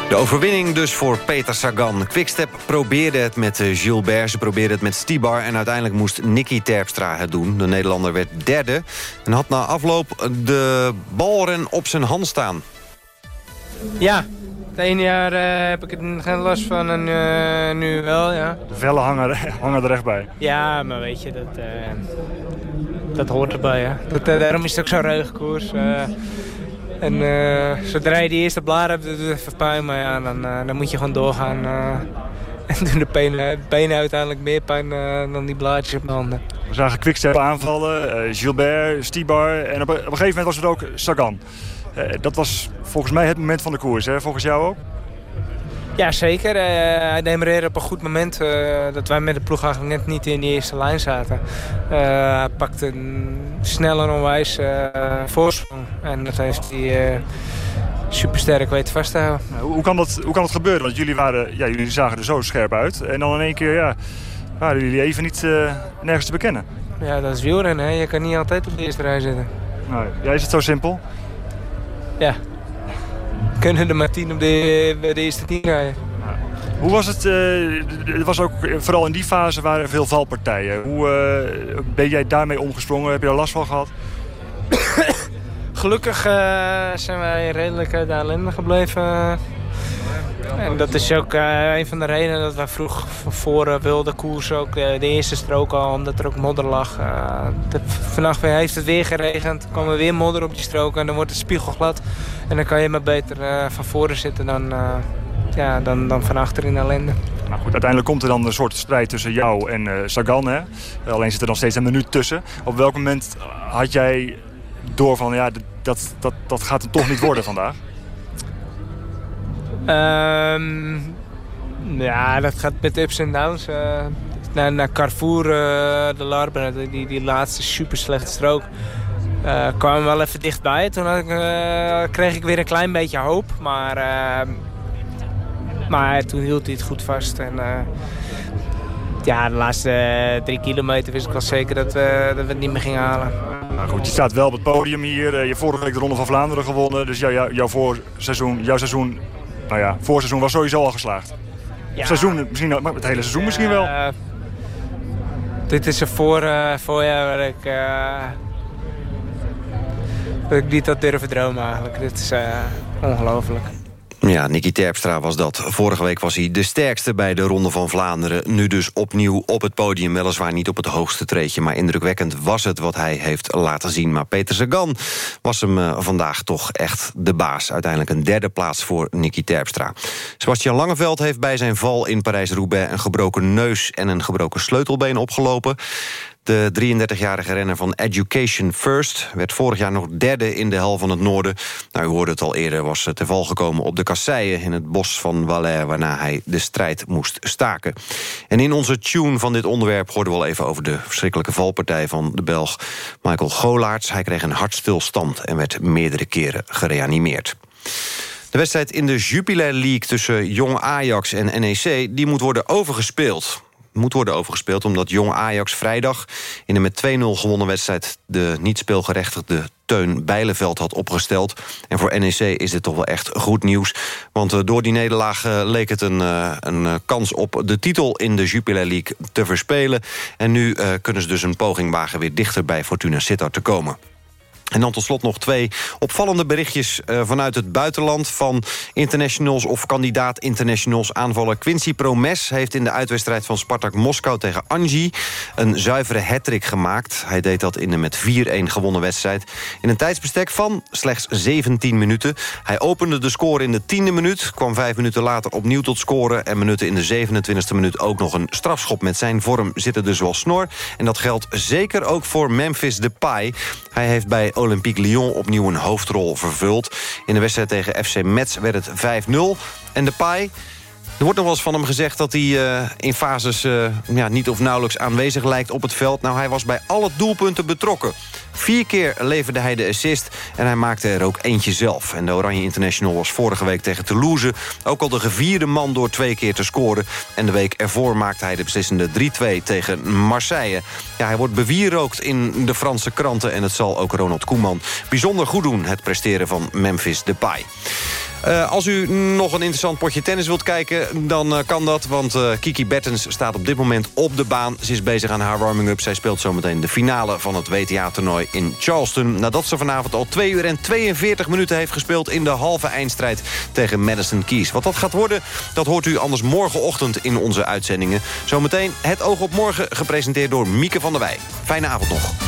S23: De overwinning dus voor Peter Sagan. Quickstep probeerde het met eh, Gilbert, ze probeerde het met Stibar... en uiteindelijk moest Nicky Terpstra het doen. De Nederlander werd derde en had na afloop de balren op zijn hand staan.
S49: Ja, het ene jaar uh, heb ik er geen last van en uh, nu wel, ja.
S47: De vellen hangen, hangen er echt bij.
S49: Ja, maar weet je, dat, uh, dat hoort erbij. Hè. Dat, daarom is het ook zo'n ruige koers. en zodra je die eerste blaar hebt, doet het even pijn. Maar ja, dan, dan moet je gewoon doorgaan. en doen de benen, benen uiteindelijk meer pijn dan die blaadjes op mijn handen.
S47: We zagen Quickstep aanvallen, Gilbert, Stibar en op, op een gegeven moment was het ook Sagan. Uh, dat was volgens mij het moment van de koers, hè? volgens jou ook?
S49: Ja, zeker. Uh, hij demereerde op een goed moment uh, dat wij met de ploeg eigenlijk net niet in de eerste lijn zaten. Uh, hij pakte een snel en onwijs voorsprong. En dat heeft hij supersterk weten vast te houden.
S47: Hoe kan, dat, hoe kan dat gebeuren? Want jullie, waren, ja, jullie zagen er zo scherp uit. En dan in één keer ja, waren jullie even niet nergens te bekennen.
S49: Ja, dat is wielrennen. Hè? Je kan niet altijd op de eerste rij zitten.
S47: Nee. Ja, is het zo simpel?
S49: Ja, kunnen er maar tien op de, de eerste tien rijden.
S47: Hoe was het? Het was ook, vooral in die fase waren er veel valpartijen. Hoe uh, ben jij daarmee omgesprongen? Heb je er last van gehad?
S49: Gelukkig uh, zijn wij redelijk uit de ellende gebleven. En dat is ook een van de redenen dat wij vroeg voor wilden koers ook de eerste strook al, omdat er ook modder lag. Vannacht heeft het weer geregend, er kwam er weer modder op die strook en dan wordt het spiegelglad. En dan kan je maar beter van voren zitten dan, ja, dan, dan van achter in ellende.
S47: Nou goed, uiteindelijk komt er dan een soort strijd tussen jou en Sagan. Hè? Alleen zit er dan steeds een minuut tussen. Op welk moment had jij door van ja, dat, dat, dat gaat het toch niet worden vandaag?
S49: Um, ja, dat gaat met ups en downs. naar, naar Carrefour, de Larben, die, die laatste super slechte strook. Uh, kwam wel even dichtbij. Toen uh, kreeg ik weer een klein beetje hoop. Maar, uh, maar toen hield hij het goed vast. En, ja, de laatste drie kilometer wist ik wel zeker dat, dat we het niet meer gingen halen.
S47: Nou goed, je staat wel op het podium hier. je vorige week de Ronde van Vlaanderen gewonnen. Dus jou, jouw, voorseizoen, jouw seizoen, nou ja, voorseizoen was sowieso al geslaagd. Ja. Seizoen, misschien, het hele seizoen misschien wel.
S49: dit is een voor, voorjaar waar ik dat ik niet had durven dromen eigenlijk. Dit is uh, ongelooflijk.
S9: Ja, Nicky Terpstra was dat. Vorige week was hij de sterkste bij de Ronde van Vlaanderen. Nu dus opnieuw op het podium. Weliswaar niet op het hoogste treedje. Maar indrukwekkend was het wat hij heeft laten zien. Maar Peter Sagan was hem uh, vandaag toch echt de baas. Uiteindelijk een derde plaats voor Nicky Terpstra. Sebastian Langeveld heeft bij zijn val in Parijs-Roubaix... een gebroken neus en een gebroken sleutelbeen opgelopen. De 33-jarige renner van Education First werd vorig jaar nog derde in de hel van het noorden. Nou, u hoorde het al eerder, was te val gekomen op de kasseien in het bos van Valais... waarna hij de strijd moest staken. En in onze tune van dit onderwerp hoorden we al even over de verschrikkelijke valpartij van de Belg Michael Golaerts. Hij kreeg een hartstilstand en werd meerdere keren gereanimeerd. De wedstrijd in de Jupiler League tussen Jong Ajax en NEC... die moet worden overgespeeld moet worden overgespeeld... omdat Jong Ajax vrijdag in een met 2-0 gewonnen wedstrijd... de niet speelgerechtigde Teun Bijleveld had opgesteld. En voor NEC is dit toch wel echt goed nieuws. Want uh, door die nederlaag uh, leek het een, uh, een kans op de titel in de Jupiler League te verspelen. En nu kunnen ze dus een poging wagen weer dichter bij Fortuna Sittard te komen. En dan tot slot nog twee opvallende berichtjes uh, vanuit het buitenland... van internationals of kandidaat-internationals. Aanvaller Quincy Promes heeft in de uitwedstrijd van Spartak Moskou tegen Anji... een zuivere hattrick gemaakt. Hij deed dat in de met 4-1 gewonnen wedstrijd... in een tijdsbestek van slechts 17 minuten. Hij opende de score in de tiende minuut... kwam vijf minuten later opnieuw tot scoren... en minuten in de 27e minuut ook nog een strafschop. Met zijn vorm zitten dus wel snor. En dat geldt zeker ook voor Memphis Depay. Hij heeft bij Olympique Lyon opnieuw een hoofdrol vervuld. In de wedstrijd tegen FC Metz werd het 5-0. En de Pai... Er wordt nog wel eens van hem gezegd dat hij uh, in fases uh, ja, niet of nauwelijks aanwezig lijkt op het veld. Nou, hij was bij alle doelpunten betrokken. Vier keer leverde hij de assist en hij maakte er ook eentje zelf. En de Oranje International was vorige week tegen Toulouse... ook al de gevierde man door twee keer te scoren. En de week ervoor maakte hij de beslissende 3-2 tegen Marseille. Ja, hij wordt bewierookt in de Franse kranten... en het zal ook Ronald Koeman bijzonder goed doen... het presteren van Memphis Depay. Uh, als u nog een interessant potje tennis wilt kijken, dan uh, kan dat. Want uh, Kiki Bertens staat op dit moment op de baan. Ze is bezig aan haar warming-up. Zij speelt zometeen de finale van het WTA-toernooi in Charleston. Nadat ze vanavond al 2 uur en 42 minuten heeft gespeeld... in de halve eindstrijd tegen Madison Keys. Wat dat gaat worden, dat hoort u anders morgenochtend in onze uitzendingen. Zometeen het oog op morgen, gepresenteerd door Mieke van der Wij. Fijne avond nog.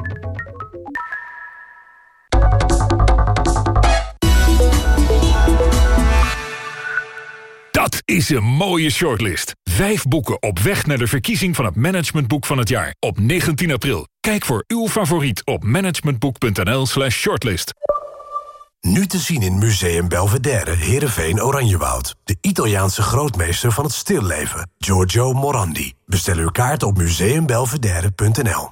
S4: is een mooie shortlist. Vijf boeken op weg naar de verkiezing van het managementboek van het jaar. Op 19 april. Kijk voor uw favoriet op managementboek.nl slash shortlist.
S6: Nu te zien in Museum Belvedere, Heerenveen, Oranjewoud. De Italiaanse grootmeester van het stilleven, Giorgio Morandi. Bestel uw kaart op museumbelvedere.nl.